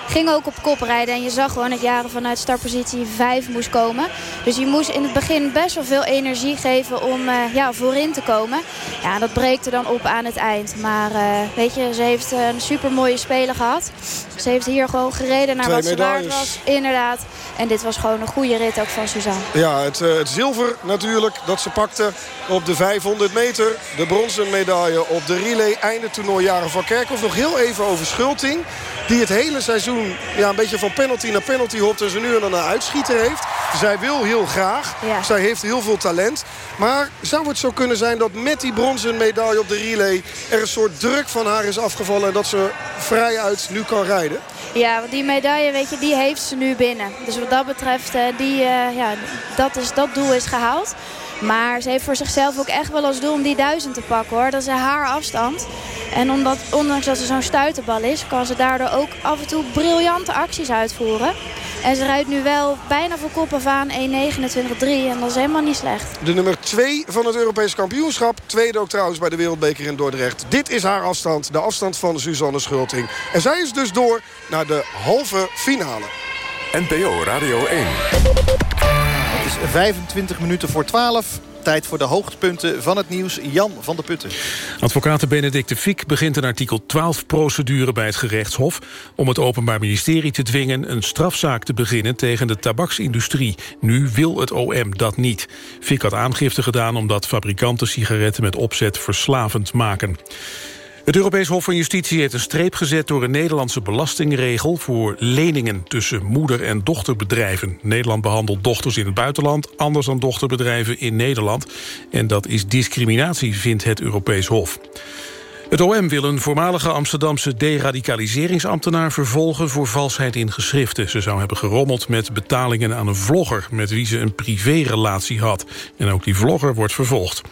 Ging ook op kop rijden. En je zag gewoon dat Jaren vanuit startpositie 5 moest komen. Dus je moest in het begin best wel veel energie geven om uh, ja, voorin te komen. Ja, dat breekt er dan op aan het eind. Maar uh, weet je, ze heeft een super mooie speler gehad. Ze heeft hier gewoon gereden naar Twee wat ze waard was. Inderdaad. En dit was gewoon een goede rit ook van Suzanne. Ja, het, eh, het zilver natuurlijk dat ze pakte op de 500 meter. De bronzen medaille op de relay. Einde toernooi Jaren van Kerkhoff. Nog heel even over Schulting. Die het hele seizoen ja, een beetje van penalty naar penalty hopt. En ze nu en dan een uitschieter heeft. Zij wil heel graag. Ja. Zij heeft heel veel talent. Maar zou het zo kunnen zijn dat met die bronzen medaille op de relay... er een soort druk van haar is afgevallen. En dat ze vrijuit nu kan rijden? Ja, want die medaille, weet je, die heeft ze nu binnen. Dus wat dat betreft, eh, die, eh, ja, dat, is, dat doel is gehaald. Maar ze heeft voor zichzelf ook echt wel als doel om die duizend te pakken hoor. Dat is haar afstand. En omdat, ondanks dat ze zo'n stuiterbal is, kan ze daardoor ook af en toe briljante acties uitvoeren. En ze rijdt nu wel bijna voor kop af aan 1.29.3 en dat is helemaal niet slecht. De nummer 2 van het Europees kampioenschap. Tweede ook trouwens bij de Wereldbeker in Dordrecht. Dit is haar afstand. De afstand van Suzanne Schulting. En zij is dus door naar de halve finale. NPO Radio 1. Het is 25 minuten voor 12. Tijd voor de hoogtepunten van het nieuws. Jan van der Putten. Advocaat Benedicte Fiek begint een artikel 12-procedure bij het gerechtshof... om het Openbaar Ministerie te dwingen een strafzaak te beginnen tegen de tabaksindustrie. Nu wil het OM dat niet. Fiek had aangifte gedaan omdat fabrikanten sigaretten met opzet verslavend maken. Het Europees Hof van Justitie heeft een streep gezet door een Nederlandse belastingregel voor leningen tussen moeder- en dochterbedrijven. Nederland behandelt dochters in het buitenland anders dan dochterbedrijven in Nederland. En dat is discriminatie, vindt het Europees Hof. Het OM wil een voormalige Amsterdamse deradicaliseringsambtenaar vervolgen voor valsheid in geschriften. Ze zou hebben gerommeld met betalingen aan een vlogger met wie ze een privérelatie had. En ook die vlogger wordt vervolgd.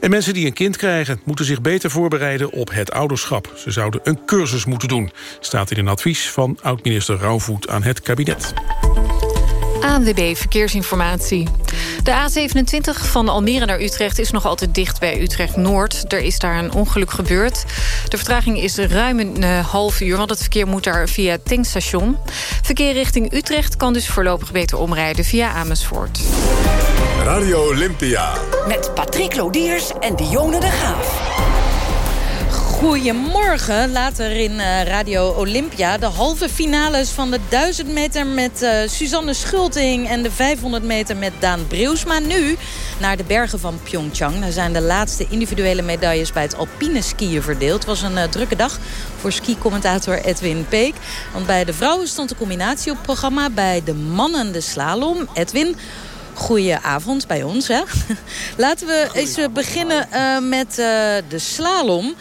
En mensen die een kind krijgen moeten zich beter voorbereiden op het ouderschap. Ze zouden een cursus moeten doen, staat in een advies van oud-minister Rauwvoet aan het kabinet. ANWB Verkeersinformatie. De A27 van Almere naar Utrecht is nog altijd dicht bij Utrecht-Noord. Er is daar een ongeluk gebeurd. De vertraging is ruim een uh, half uur, want het verkeer moet daar via het tankstation. Verkeer richting Utrecht kan dus voorlopig beter omrijden via Amersfoort. Radio Olympia. Met Patrick Lodiers en Dionne de Graaf. Goedemorgen. Later in uh, Radio Olympia de halve finales van de 1000 meter met uh, Suzanne Schulting... en de 500 meter met Daan Breusma. Nu naar de bergen van Pyeongchang. Daar zijn de laatste individuele medailles bij het alpine skiën verdeeld. Het was een uh, drukke dag voor ski-commentator Edwin Peek. Want bij de vrouwen stond de combinatie op programma. Bij de mannen de slalom. Edwin... Goedenavond bij ons. Hè? Laten we eens beginnen met de slalom.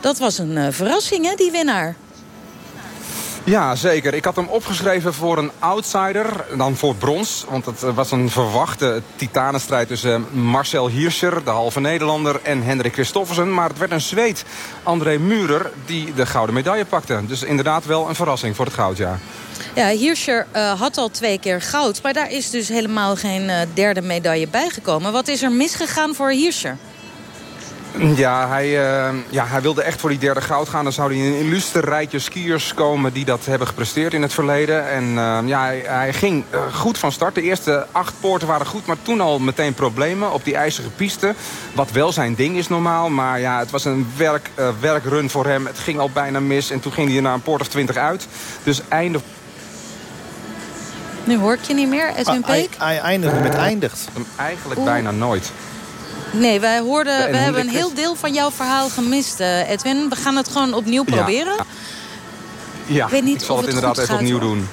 Dat was een uh, verrassing, hè, die winnaar. Ja, zeker. Ik had hem opgeschreven voor een outsider, dan voor brons. Want het was een verwachte titanenstrijd tussen Marcel Hirscher, de halve Nederlander, en Hendrik Christoffersen. Maar het werd een Zweed, André Murer, die de gouden medaille pakte. Dus inderdaad wel een verrassing voor het goudjaar. Ja, Hirscher uh, had al twee keer goud. Maar daar is dus helemaal geen uh, derde medaille bijgekomen. Wat is er misgegaan voor Hirscher? Ja hij, uh, ja, hij wilde echt voor die derde goud gaan. Dan zou hij in een illustre rijtje skiers komen die dat hebben gepresteerd in het verleden. En uh, ja, hij, hij ging uh, goed van start. De eerste acht poorten waren goed, maar toen al meteen problemen op die ijzige piste. Wat wel zijn ding is normaal, maar ja, het was een werk, werkrun voor hem. Het ging al bijna mis en toen ging hij na een poort of twintig uit. Dus einde nu hoor ik je niet meer, Edwin Ah, Peek. Hij eindigde met eindigt. Eigenlijk Oeh. bijna nooit. Nee, wij hoorden, we hebben een heel deel van jouw verhaal gemist, uh, Edwin. We gaan het gewoon opnieuw proberen. Ja, ja. ik, weet niet ik zal of het, het inderdaad even opnieuw doen.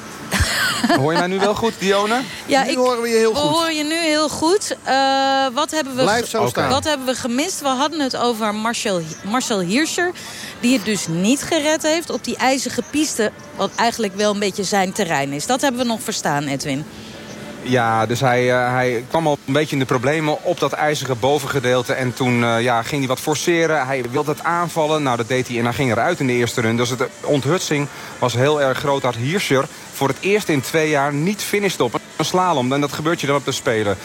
Hoor je mij nu wel goed, Dionne? Ja, nu ik, horen we je heel we goed. horen je nu heel goed. Uh, wat, hebben we Blijf zo staan. wat hebben we gemist? We hadden het over Marcel, Marcel Hirscher. Die het dus niet gered heeft op die ijzige piste. Wat eigenlijk wel een beetje zijn terrein is. Dat hebben we nog verstaan, Edwin. Ja, dus hij, uh, hij kwam al een beetje in de problemen op dat ijzige bovengedeelte. En toen uh, ja, ging hij wat forceren. Hij wilde het aanvallen. Nou, dat deed hij en hij ging eruit in de eerste run. Dus de onthutsing was heel erg groot. Had Hirscher voor het eerst in twee jaar niet finisht op een slalom. En dat gebeurt je dan op de Spelen.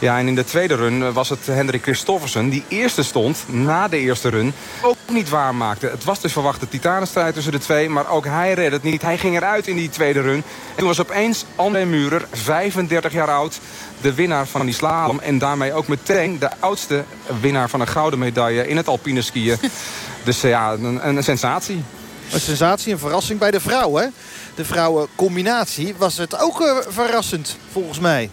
Ja, en in de tweede run was het Hendrik Christoffersen... die eerste stond na de eerste run, ook niet waarmaakte. Het was de verwachte titanenstrijd tussen de twee... maar ook hij redde het niet. Hij ging eruit in die tweede run. En toen was opeens André Murer, 35 jaar oud de winnaar van die slalom. En daarmee ook meteen de oudste winnaar van een gouden medaille in het alpine skiën. dus ja, een, een sensatie. Een sensatie, een verrassing bij de vrouwen. De vrouwencombinatie was het ook uh, verrassend, volgens mij.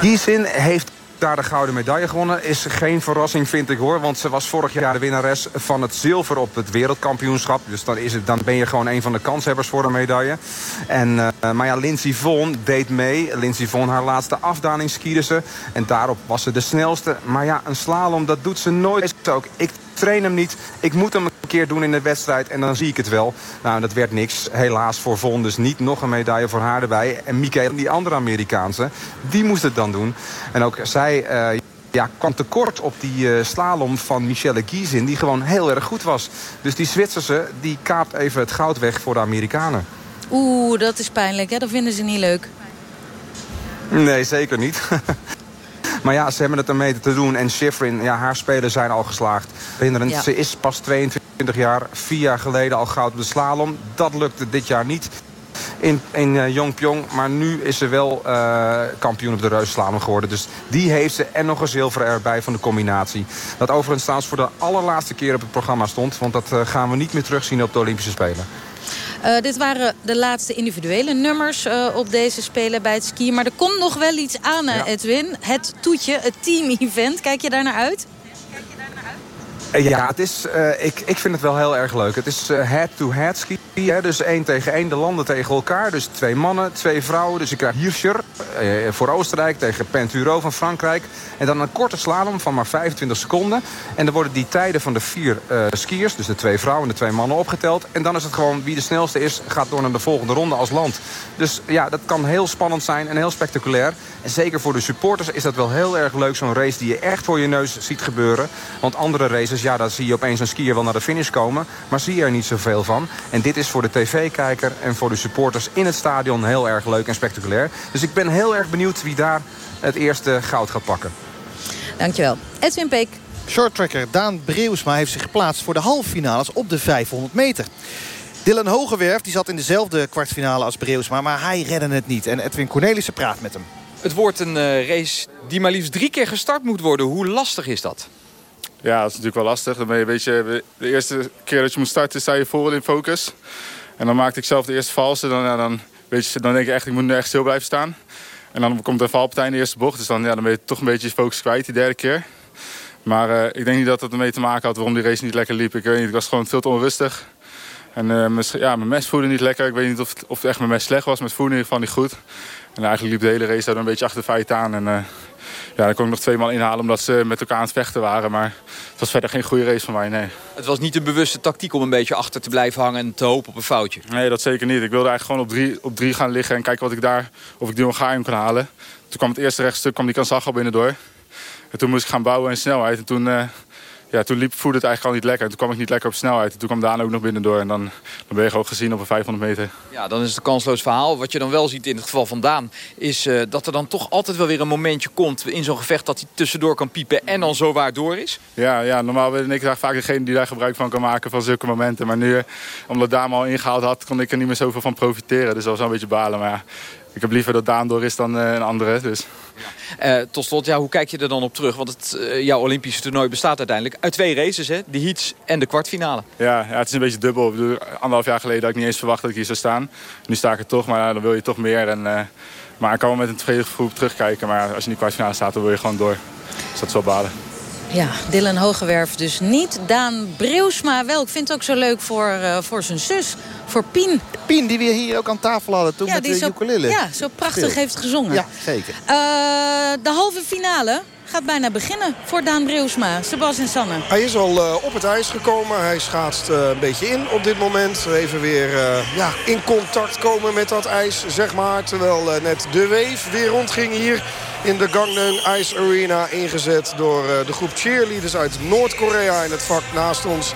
Die zin heeft daar de gouden medaille gewonnen. Is geen verrassing, vind ik hoor. Want ze was vorig jaar de winnares van het zilver op het wereldkampioenschap. Dus dan, is het, dan ben je gewoon een van de kanshebbers voor een medaille. En, uh, maar ja, Lindsey Vonn deed mee. Lindsey Vonn, haar laatste afdaling skiede ze. En daarop was ze de snelste. Maar ja, een slalom, dat doet ze nooit ook. Ik train hem niet. Ik moet hem een keer doen in de wedstrijd en dan zie ik het wel. Nou, dat werd niks. Helaas voor Von dus niet. Nog een medaille voor haar erbij. En Michael, die andere Amerikaanse, die moest het dan doen. En ook zij... Uh, ja, kwam tekort op die uh, slalom van Michelle Giesin... die gewoon heel erg goed was. Dus die Zwitserse die kaapt even het goud weg voor de Amerikanen. Oeh, dat is pijnlijk. Hè? Dat vinden ze niet leuk. Nee, zeker niet. Maar ja, ze hebben het ermee te doen. En Schifrin, ja, haar spelen zijn al geslaagd. Ja. ze is pas 22 jaar. Vier jaar geleden al goud op de slalom. Dat lukte dit jaar niet in, in uh, Yongpyong. Maar nu is ze wel uh, kampioen op de reuzenslalom geworden. Dus die heeft ze en nog een zilver erbij van de combinatie. Dat overigens trouwens voor de allerlaatste keer op het programma stond. Want dat uh, gaan we niet meer terugzien op de Olympische Spelen. Uh, dit waren de laatste individuele nummers uh, op deze Spelen bij het skiën. Maar er komt nog wel iets aan, ja. Edwin. Het toetje, het team-event. Kijk je daar naar uit? Ja, het is, uh, ik, ik vind het wel heel erg leuk. Het is head-to-head skiën. Dus één tegen één, de landen tegen elkaar. Dus twee mannen, twee vrouwen. Dus je krijgt Hirscher uh, voor Oostenrijk tegen Penturo van Frankrijk. En dan een korte slalom van maar 25 seconden. En dan worden die tijden van de vier skiers... dus de twee vrouwen en de twee mannen opgeteld. En dan is het gewoon wie de snelste is... gaat door naar de volgende ronde als land. Dus ja, dat kan heel spannend zijn en heel spectaculair. En zeker voor de supporters is dat wel heel erg leuk. Zo'n race die je echt voor je neus ziet gebeuren. Want andere races, ja, daar zie je opeens een skier wel naar de finish komen. Maar zie je er niet zoveel van. En dit is voor de tv-kijker en voor de supporters in het stadion heel erg leuk en spectaculair. Dus ik ben heel erg benieuwd wie daar het eerste goud gaat pakken. Dankjewel. Edwin Peek. Shorttracker Daan Breusma heeft zich geplaatst voor de halve finales op de 500 meter. Dylan Hogewerf die zat in dezelfde kwartfinale als Breusma, maar hij redde het niet. En Edwin Cornelissen praat met hem. Het wordt een uh, race die maar liefst drie keer gestart moet worden. Hoe lastig is dat? Ja, dat is natuurlijk wel lastig. Dan je, weet je, de eerste keer dat je moet starten, sta je voor in focus. En dan maakte ik zelf de eerste valse. Dan, dan, weet je, dan denk je echt, ik moet nu echt stil blijven staan. En dan komt een valpartij in de eerste bocht. Dus dan, ja, dan ben je toch een beetje je focus kwijt die derde keer. Maar uh, ik denk niet dat dat ermee te maken had waarom die race niet lekker liep. Ik weet niet, ik was gewoon veel te onrustig. En uh, mijn, ja, mijn mes voelde niet lekker. Ik weet niet of, of echt mijn mes slecht was, het voelde in ieder geval niet goed. En eigenlijk liep de hele race daar een beetje achter de feiten aan. En, uh, ja, dan kon ik nog twee man inhalen omdat ze met elkaar aan het vechten waren. Maar het was verder geen goede race van mij, nee. Het was niet een bewuste tactiek om een beetje achter te blijven hangen en te hopen op een foutje? Nee, dat zeker niet. Ik wilde eigenlijk gewoon op drie, op drie gaan liggen en kijken wat ik daar, of ik die gaaium kon halen. Toen kwam het eerste rechtstuk, kwam die Kansachal binnendoor. En toen moest ik gaan bouwen in snelheid. En toen, uh, ja, toen liep, voelde het eigenlijk al niet lekker. En toen kwam ik niet lekker op snelheid. En toen kwam Daan ook nog binnendoor. En dan, dan ben je gewoon gezien op een 500 meter. Ja, dan is het een kansloos verhaal. Wat je dan wel ziet in het geval van Daan... is uh, dat er dan toch altijd wel weer een momentje komt in zo'n gevecht... dat hij tussendoor kan piepen en dan zo waar door is. Ja, ja normaal ben ik vaak degene die daar gebruik van kan maken van zulke momenten. Maar nu, omdat Daan al ingehaald had... kon ik er niet meer zoveel van profiteren. Dus dat was wel een beetje balen. Maar ja, ik heb liever dat Daan door is dan uh, een andere. Dus. Uh, tot slot, ja, hoe kijk je er dan op terug? Want het, uh, jouw Olympische toernooi bestaat uiteindelijk uit twee races. Hè? De heats en de kwartfinale. Ja, ja, het is een beetje dubbel. Ik bedoel, anderhalf jaar geleden had ik niet eens verwacht dat ik hier zou staan. Nu sta ik er toch, maar dan wil je toch meer. En, uh, maar ik kan wel met een tevreden gevoel terugkijken. Maar als je in die kwartfinale staat, dan wil je gewoon door. Dus dat is wel balen. Ja, Dylan Hogewerf dus niet. Daan Breusma wel. Ik vind het ook zo leuk voor, uh, voor zijn zus. Voor Pien. Pien, die we hier ook aan tafel hadden toen ja, met de zo, ukulele. Ja, zo prachtig Speel. heeft gezongen. Ja, zeker. Uh, de halve finale gaat bijna beginnen voor Daan Breusma. Sebas en Sanne. Hij is al uh, op het ijs gekomen. Hij schaatst uh, een beetje in op dit moment. Even weer uh, ja, in contact komen met dat ijs, zeg maar. Terwijl net de wave weer rondging hier in de Gangneung Ice Arena. Ingezet door de groep cheerleaders uit Noord-Korea in het vak naast ons.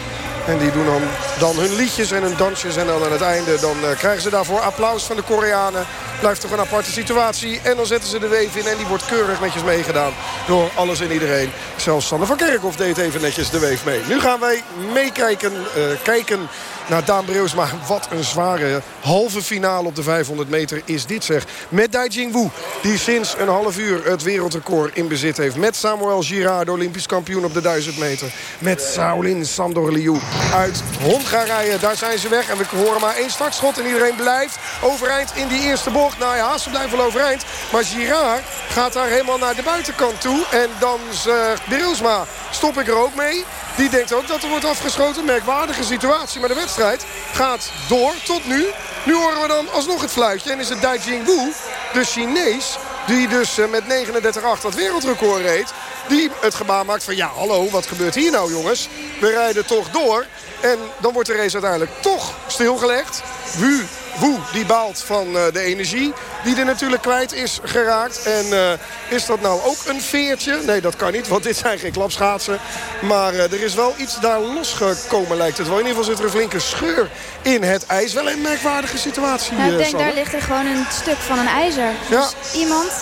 En die doen dan, dan hun liedjes en hun dansjes. En dan aan het einde dan, uh, krijgen ze daarvoor applaus van de Koreanen. Blijft toch een aparte situatie. En dan zetten ze de weef in en die wordt keurig netjes meegedaan. Door alles en iedereen. Zelfs Sander van Kerkhoff deed even netjes de weef mee. Nu gaan wij meekijken uh, kijken naar Daan Breusma. Wat een zware halve finale op de 500 meter is dit zeg. Met Dai Jingwu, die sinds een half uur het wereldrecord in bezit heeft. Met Samuel Girard, olympisch kampioen op de 1000 meter. Met Shaolin Sandor Liu uit Hongarije. Daar zijn ze weg en we horen maar één startschot. En iedereen blijft overeind in die eerste bocht. Nou ja, ze blijven overeind. Maar Girard gaat daar helemaal naar de buitenkant toe. En dan zegt Breusma, stop ik er ook mee. Die denkt ook dat er wordt afgeschoten. Merkwaardige situatie. Maar de wedstrijd gaat door tot nu. Nu horen we dan alsnog het fluitje. En is het Dai Jingwu, de Chinees... die dus met 39,8 dat wereldrecord reed... die het gebaar maakt van ja, hallo, wat gebeurt hier nou jongens? We rijden toch door. En dan wordt de race uiteindelijk toch stilgelegd. Wu Woe, die baalt van uh, de energie die er natuurlijk kwijt is geraakt. En uh, is dat nou ook een veertje? Nee, dat kan niet, want dit zijn geen klapschaatsen. Maar uh, er is wel iets daar losgekomen, lijkt het wel. In ieder geval zit er een flinke scheur in het ijs. Wel een merkwaardige situatie, nou, Ik denk, Sanne. daar ligt er gewoon een stuk van een ijzer. Ja. Dus iemand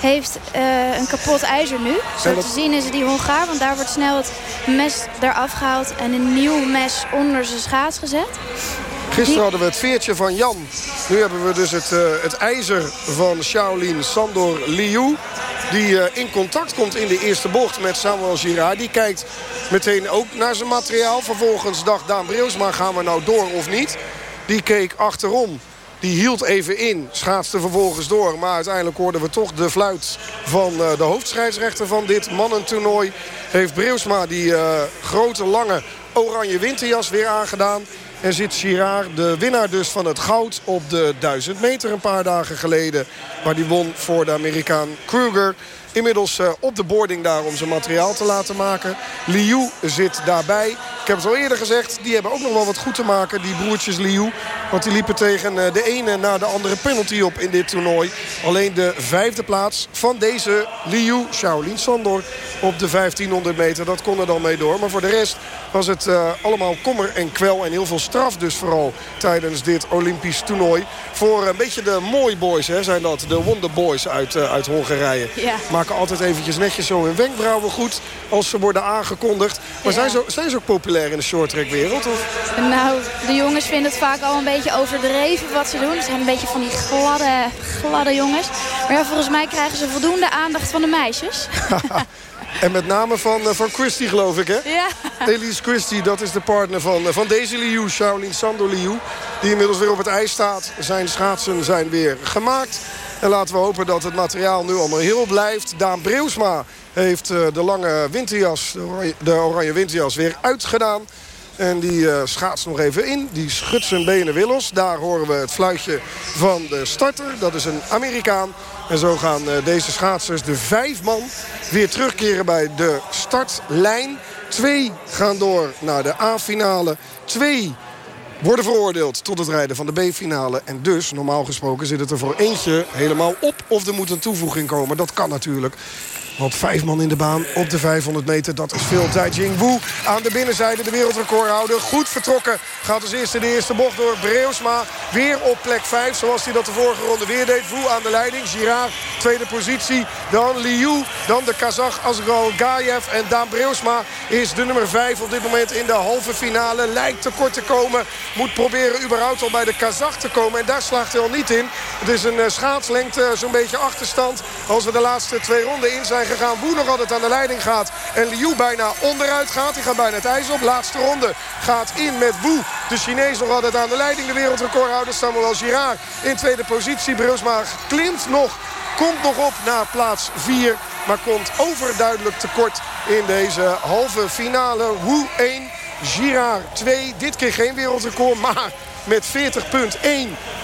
heeft uh, een kapot ijzer nu. Zo dat- te zien is het die Hongaar, want daar wordt snel het mes eraf gehaald... en een nieuw mes onder zijn schaats gezet. Gisteren hadden we het veertje van Jan. Nu hebben we dus het, eh, het ijzer van Shaolin Sandor Liu. Die eh, in contact komt in de eerste bocht met Samuel Girard. Die kijkt meteen ook naar zijn materiaal. Vervolgens dacht Daan Breusma, gaan we nou door of niet? Die keek achterom. Die hield even in, schaatste vervolgens door. Maar uiteindelijk hoorden we toch de fluit van eh, de hoofdscheidsrechter van dit mannentoernooi. Heeft Breusma die grote, lange oranje winterjas weer aangedaan. En zit Girard, de winnaar dus van het goud op de 1000 meter een paar dagen geleden. Waar die won voor de Amerikaan Kruger. Inmiddels eh, op de boarding daar om zijn materiaal te laten maken. Liu zit daarbij. Ik heb het al eerder gezegd, die hebben ook nog wel wat goed te maken, die broertjes Liu. Want die liepen tegen eh, de ene na de andere penalty op in dit toernooi. Alleen de vijfde plaats van deze Liu, Shaolin Sandor, op de 1500 meter. Dat kon er dan mee door. Maar voor de rest was het eh, allemaal kommer en kwel en heel veel straf dus vooral tijdens dit Olympisch toernooi. Voor een beetje de mooi boys hè, zijn dat, de wonder boys uit, uit Hongarije. Ja. Maken altijd eventjes netjes zo hun wenkbrauwen goed als ze worden aangekondigd. Maar Ja. zijn, ze, zijn ze ook populair in de shorttrack wereld? Of? Nou, de jongens vinden het vaak al een beetje overdreven wat ze doen. Het zijn een beetje van die gladde, gladde jongens. Maar ja, volgens mij krijgen ze voldoende aandacht van de meisjes. En met name van, eh, van Christy geloof ik hè? Ja. Elise Christie, dat is de partner van, eh, van deze Liu, Shaolin Sando Liu. Die inmiddels weer op het ijs staat. Zijn schaatsen zijn weer gemaakt. En laten we hopen dat het materiaal nu allemaal heel blijft. Daan Breusma heeft eh, de lange winterjas, de oranje, winterjas weer uitgedaan. En die eh, schaatst nog even in. Die schudt zijn benen weer los. Daar horen we het fluitje van de starter. Dat is een Amerikaan. En zo gaan eh, deze schaatsers, de vijf man, weer terugkeren bij de startlijn. Twee gaan door naar de A-finale. Twee worden veroordeeld tot het rijden van de B-finale. En dus, normaal gesproken, zit het er voor eentje helemaal op. Of er moet een toevoeging komen. Dat kan natuurlijk. Want vijf man in de baan op de 500 meter, dat is veel. Tai Jingwu aan de binnenzijde, de wereldrecordhouder. Goed vertrokken. Gaat als eerste de eerste bocht door Breusma. Weer op plek 5, zoals hij dat de vorige ronde weer deed. Wu aan de leiding, Girard tweede positie. Dan Liu, dan de Kazach Asgal Gayev. En Daan Breusma is de nummer 5 op dit moment in de halve finale. Lijkt tekort te komen. Moet proberen überhaupt al bij de Kazach te komen. En daar slaagt hij al niet in. Het is een eh, schaatslengte, zo'n beetje achterstand. Als we de laatste twee ronden in zijn gegaan. Woe nog altijd aan de leiding gaat. En Liu bijna onderuit gaat. Die gaat bijna het ijs op. Laatste ronde gaat in met Woe. De Chinees nog altijd aan de leiding. De wereldrecordhouder Samuel Girard in tweede positie. Brusma klimt nog. Komt nog op naar plaats 4. Maar komt overduidelijk tekort in deze halve finale. Woe 1, Girard 2. Dit keer geen wereldrecord, maar met 40.1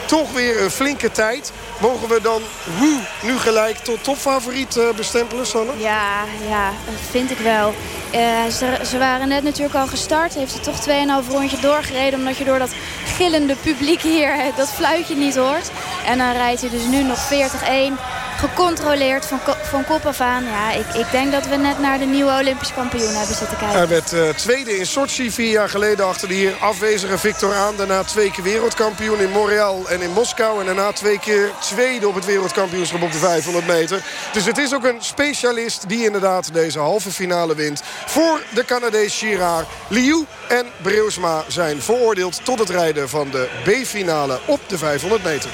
toch weer een flinke tijd. Mogen we dan Woe nu gelijk tot topfavoriet eh, bestempelen, Sanne? Ja, ja, dat vind ik wel. Eh, ze, ze waren net natuurlijk al gestart. Heeft ze toch 2,5 rondje doorgereden. Omdat je door dat gillende publiek hier eh, dat fluitje niet hoort. En dan rijdt hij dus nu nog 40-1. Gecontroleerd van, van kop af aan. Ja, ik, ik denk dat we net naar de nieuwe Olympisch kampioen hebben zitten kijken. Hij werd eh, tweede in Sochi vier jaar geleden achter de hier afwezige Victor aan. Daarna twee keer wereldkampioen in Montreal en in Moskou. En daarna twee keer tweede op het wereldkampioenschap op de 500 meter. Dus het is ook een specialist die inderdaad deze halve finale wint. Voor de Canadees Girard. Liu en Breusma zijn veroordeeld tot het rijden van de B-finale op de 500 meter.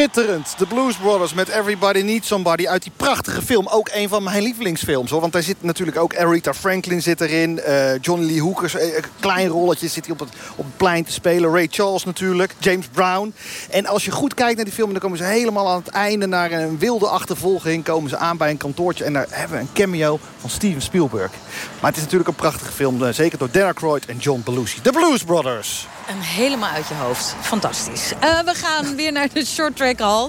Schitterend. De Blues Brothers met Everybody Needs Somebody uit die prachtige film. Ook een van mijn lievelingsfilms. Hoor. Want daar zit natuurlijk ook Aretha Franklin zit erin. eh Johnny Lee Hooker, eh, een klein rolletje zit hij op het, op plein te spelen. Ray Charles natuurlijk. James Brown. En als je goed kijkt naar die film... dan komen ze helemaal aan het einde naar een wilde achtervolging. Komen ze aan bij een kantoortje. En daar hebben we een cameo van Steven Spielberg. Maar het is natuurlijk een prachtige film. eh, Zeker door Darren Aykroyd en John Belushi. De Blues Brothers. Helemaal uit je hoofd. Fantastisch. Eh, we gaan weer naar de short track hall.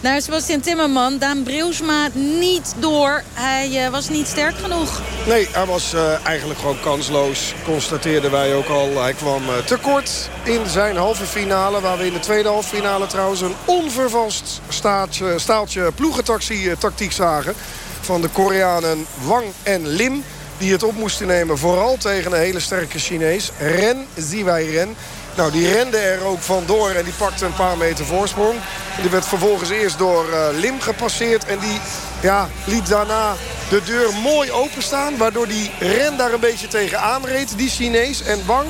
Naar Sebastian Timmerman. Daan Breusma niet door. Hij eh, was niet sterk genoeg. Nee, hij was eh, eigenlijk gewoon kansloos. Constateerden wij ook al. Hij kwam tekort in zijn halve finale. Waar we in de tweede halve finale trouwens een onvervalst staartje, staaltje ploegentaxi-tactiek zagen. Van de Koreanen Wang en Lim. Die het op moesten nemen. Vooral tegen een hele sterke Chinees. Ren Ziwei Ren. Nou, die rende er ook vandoor en die pakte een paar meter voorsprong. Die werd vervolgens eerst door eh, Lim gepasseerd. En die ja, liet daarna de deur mooi openstaan. Waardoor die Ren daar een beetje tegen aanreed, die Chinees. En Wang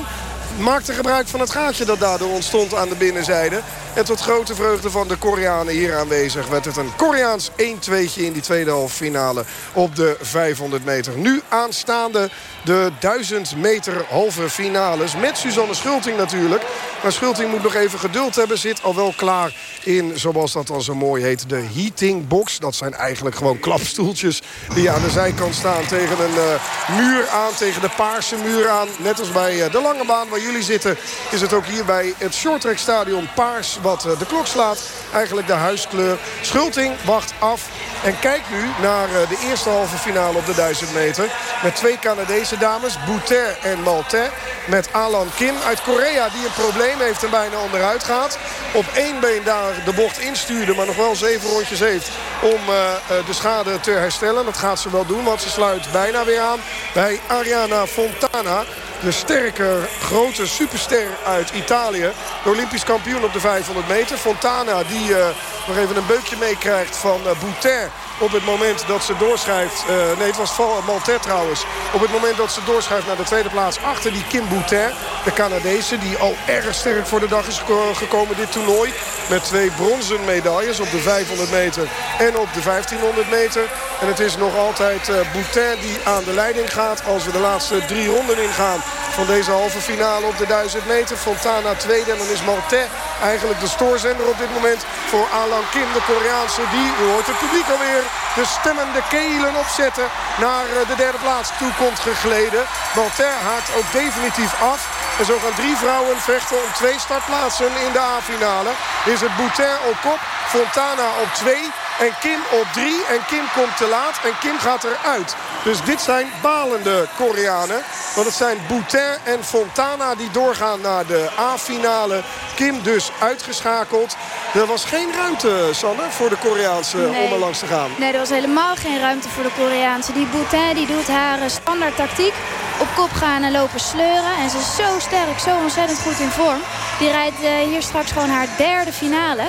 maakte gebruik van het gaatje dat daardoor ontstond aan de binnenzijde. En tot grote vreugde van de Koreanen hier aanwezig... werd het een Koreaans 1-2'tje in die tweede halve finale op de 500 meter. Nu aanstaande de 1000 meter halve finales. Met Suzanne Schulting natuurlijk. Maar Schulting moet nog even geduld hebben. Zit al wel klaar in, zoals dat dan zo mooi heet, de heating box. Dat zijn eigenlijk gewoon klapstoeltjes die aan de zijkant staan tegen een uh, muur aan. Tegen de paarse muur aan. Net als bij uh, de lange baan waar jullie zitten is het ook hier bij het shorttrack stadion paars wat uh, de klok slaat. Eigenlijk de huiskleur. Schulting wacht af en kijkt nu naar de eerste halve finale op de 1000 meter. Met twee Canadese dames, Bouter en Maltais. Met Alan Kim uit Korea die een probleem heeft en bijna onderuit gaat. Op één been daar de bocht instuurde, maar nog wel zeven rondjes heeft om uh, de schade te herstellen. Dat gaat ze wel doen, want ze sluit bijna weer aan bij Ariana Fontana. De sterke, grote superster uit Italië. De Olympisch kampioen op de 500 meter. Fontana die uh, nog even een beukje meekrijgt van uh, Bouter op het moment dat ze doorschrijft... Uh, nee, het was Maltais trouwens. Op het moment dat ze doorschrijft naar de tweede plaats achter die Kim Boutin. De Canadese die al erg sterk voor de dag is gekomen dit toernooi. Met twee bronzen medailles op de 500 meter en op de 1500 meter. En het is nog altijd Boutin die aan de leiding gaat als we de laatste drie ronden ingaan van deze halve finale op de 1000 meter. Fontana tweede en dan is Maltais eigenlijk de stoorzender op dit moment voor Alan Kim, de Koreaanse. Die, hoort het publiek alweer, de stemmende kelen opzetten naar eh, de derde plaats toe komt gegleden. Maltais haakt ook definitief af. En zo gaan drie vrouwen vechten om twee startplaatsen in de A-finale. Is het Boutin op kop, Fontana op twee en Kim op drie. En Kim komt te laat en Kim gaat eruit. Dus dit zijn balende Koreanen. Want het zijn Boutin en Fontana die doorgaan naar de A-finale. Kim dus uitgeschakeld. Er was geen ruimte, Sanne, voor de Koreaanse Nee. om er langs te gaan. Nee, er was helemaal geen ruimte voor de Koreaanse. Die Boutin die doet haar eh, standaard tactiek. Op kop gaan en lopen sleuren. En ze is zo sterk, zo ontzettend goed in vorm. Die rijdt eh, hier straks gewoon haar derde finale.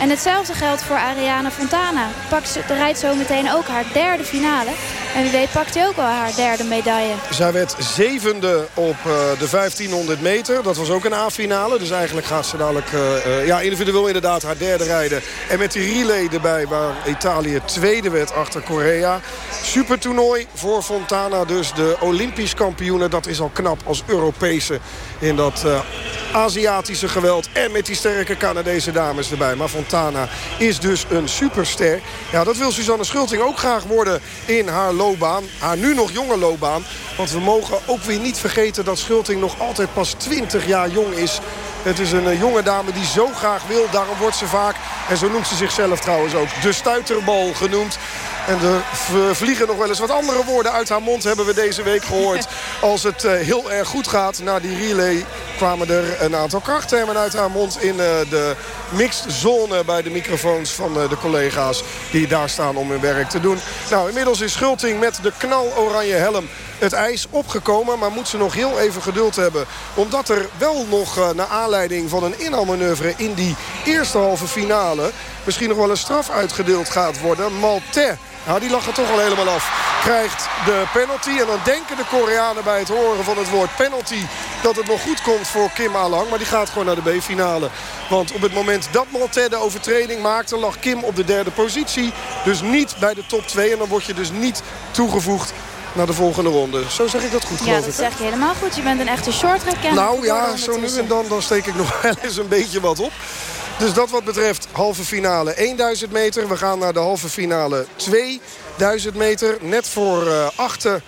En hetzelfde geldt voor Ariana Fontana. Pakt ze, rijdt zo meteen ook haar derde finale. En wie weet pakt hij ook wel haar derde medaille. Zij werd zevende op eh, de 1500 meter. Dat was ook een A-finale. Dus eigenlijk gaat ze dadelijk eh, eh, ja, individueel inderdaad haar derde rijden. En met die relay erbij waar Italië tweede werd achter Korea. Supertoernooi voor Fontana. Dus de Olympisch kampioenen. Dat is al knap als Europese in dat eh, Aziatische geweld. En met die sterke Canadese dames erbij. Maar Fontana is dus een superster. Ja, dat wil Suzanne Schulting ook graag worden in haar loopbaan. Haar nu nog jonge loopbaan. Want we mogen ook weer niet vergeten dat Schulting nog altijd pas 20 jaar jong is. Het is een eh, jonge dame die zo graag wil. Daarom wordt ze vaak, en zo noemt ze zichzelf trouwens ook, de stuiterbal genoemd. En er vliegen nog wel eens wat andere woorden uit haar mond, hebben we deze week gehoord. Als het eh, heel erg goed gaat na die relay kwamen er een aantal krachttermen uit haar mond in eh, de mixed zone bij de microfoons van eh, de collega's die daar staan om hun werk te doen. Nou, inmiddels is Schulting met de knaloranje helm het ijs opgekomen. Maar moet ze nog heel even geduld hebben. Omdat er wel nog eh, naar aanleiding van een inhaalmanoeuvre in die eerste halve finale... misschien nog wel een straf uitgedeeld gaat worden. Maltais, nou, die lag er toch al helemaal af. Krijgt de penalty. En dan denken de Koreanen bij het horen van het woord penalty... dat het nog goed komt voor Kim Alang. Maar die gaat gewoon naar de B-finale. Want op het moment dat Maltais de overtreding maakte... lag Kim op de derde positie. Dus niet bij de top 2. En dan word je dus niet toegevoegd naar de volgende ronde. Zo zeg ik dat goed, Ja, geloof dat ik. hè? zeg je helemaal goed. Je bent een echte shorttrack. Nou ja, zo nu en dan, dan steek ik nog wel eens een beetje wat op. Dus dat wat betreft halve finale 1000 meter. We gaan naar de halve finale 2000 meter. Net voor eh achten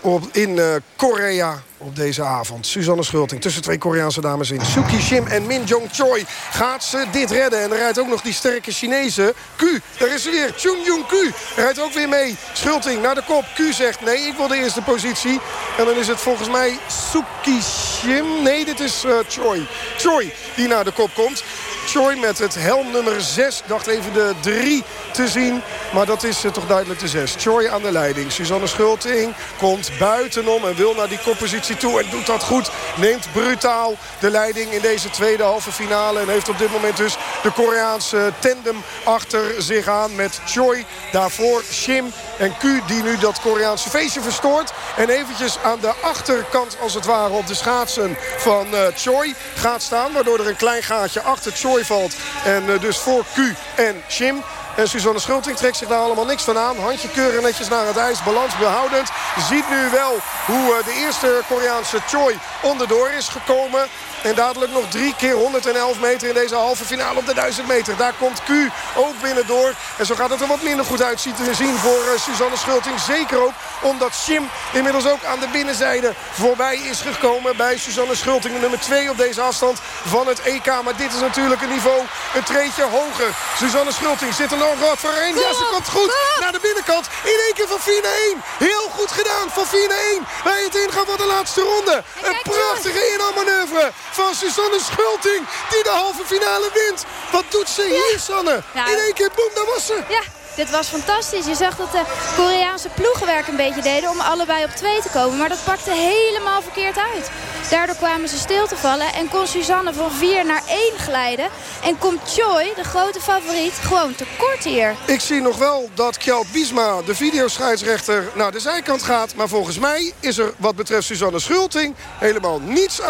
op, in eh, Korea op deze avond. Suzanne Schulting tussen twee Koreaanse dames in. Suki Shim en Min Jong Choi. Gaat ze dit redden? En er rijdt ook nog die sterke Chinese. Q, daar is ze weer. Chun Jung Q rijdt ook weer mee. Schulting naar de kop. Q zegt nee, ik wil de eerste positie. En dan is het volgens mij Suki Shim. Nee, dit is eh, Choi. Choi die naar de kop komt. Choi met het helm nummer 6. Dacht even de 3 te zien. Maar dat is eh, toch duidelijk de 6. Choi aan de leiding. Suzanne Schulting komt buitenom en wil naar die koppositie toe. En doet dat goed. Neemt brutaal de leiding in deze tweede halve finale. En heeft op dit moment dus de Koreaanse tandem achter zich aan. Met Choi. Daarvoor Shim en Q die nu dat Koreaanse feestje verstoort. En eventjes aan de achterkant als het ware op de schaatsen van eh, Choi gaat staan. Waardoor er een klein gaatje achter Choi En eh, dus voor Q en Shim. En Suzanne Schulting trekt zich daar allemaal niks van aan. Handje keuren netjes naar het ijs. Balans behoudend. Ziet nu wel hoe eh, de eerste Koreaanse Choi onderdoor is gekomen. En dadelijk nog drie keer 111 meter in deze halve finale op de 1000 meter. Daar komt Q ook binnendoor. En zo gaat het er wat minder goed uit zien voor eh, Suzanne Schulting. Zeker ook omdat Shim inmiddels ook aan de binnenzijde voorbij is gekomen. Bij Suzanne Schulting nummer 2 op deze afstand van het EK. Maar dit is natuurlijk een niveau een treetje hoger. Suzanne Schulting zit er nog wat voor één. Ja, ze komt goed naar de binnenkant. In één keer van 4 naar 1. Heel goed gedaan van 4 naar 1. Bij het ingaan van de laatste ronde. Een prachtige inhaalmanoeuvre van Suzanne Schulting. Die de halve finale wint. Wat doet ze hier, Sanne? Ja. In één keer, boem, daar was ze. Ja, dit was fantastisch. Je zag dat de Koreaanse ploegenwerk een beetje deden om allebei op twee te komen. Maar dat pakte helemaal verkeerd uit. Daardoor kwamen ze stil te vallen en kon Suzanne van 4 naar 1 glijden. En komt Choi, de grote favoriet, gewoon tekort hier. Ik zie nog wel dat Kjeld Biesma, de videoscheidsrechter, naar de zijkant gaat. Maar volgens mij is er wat betreft Suzanne Schulting helemaal niets aan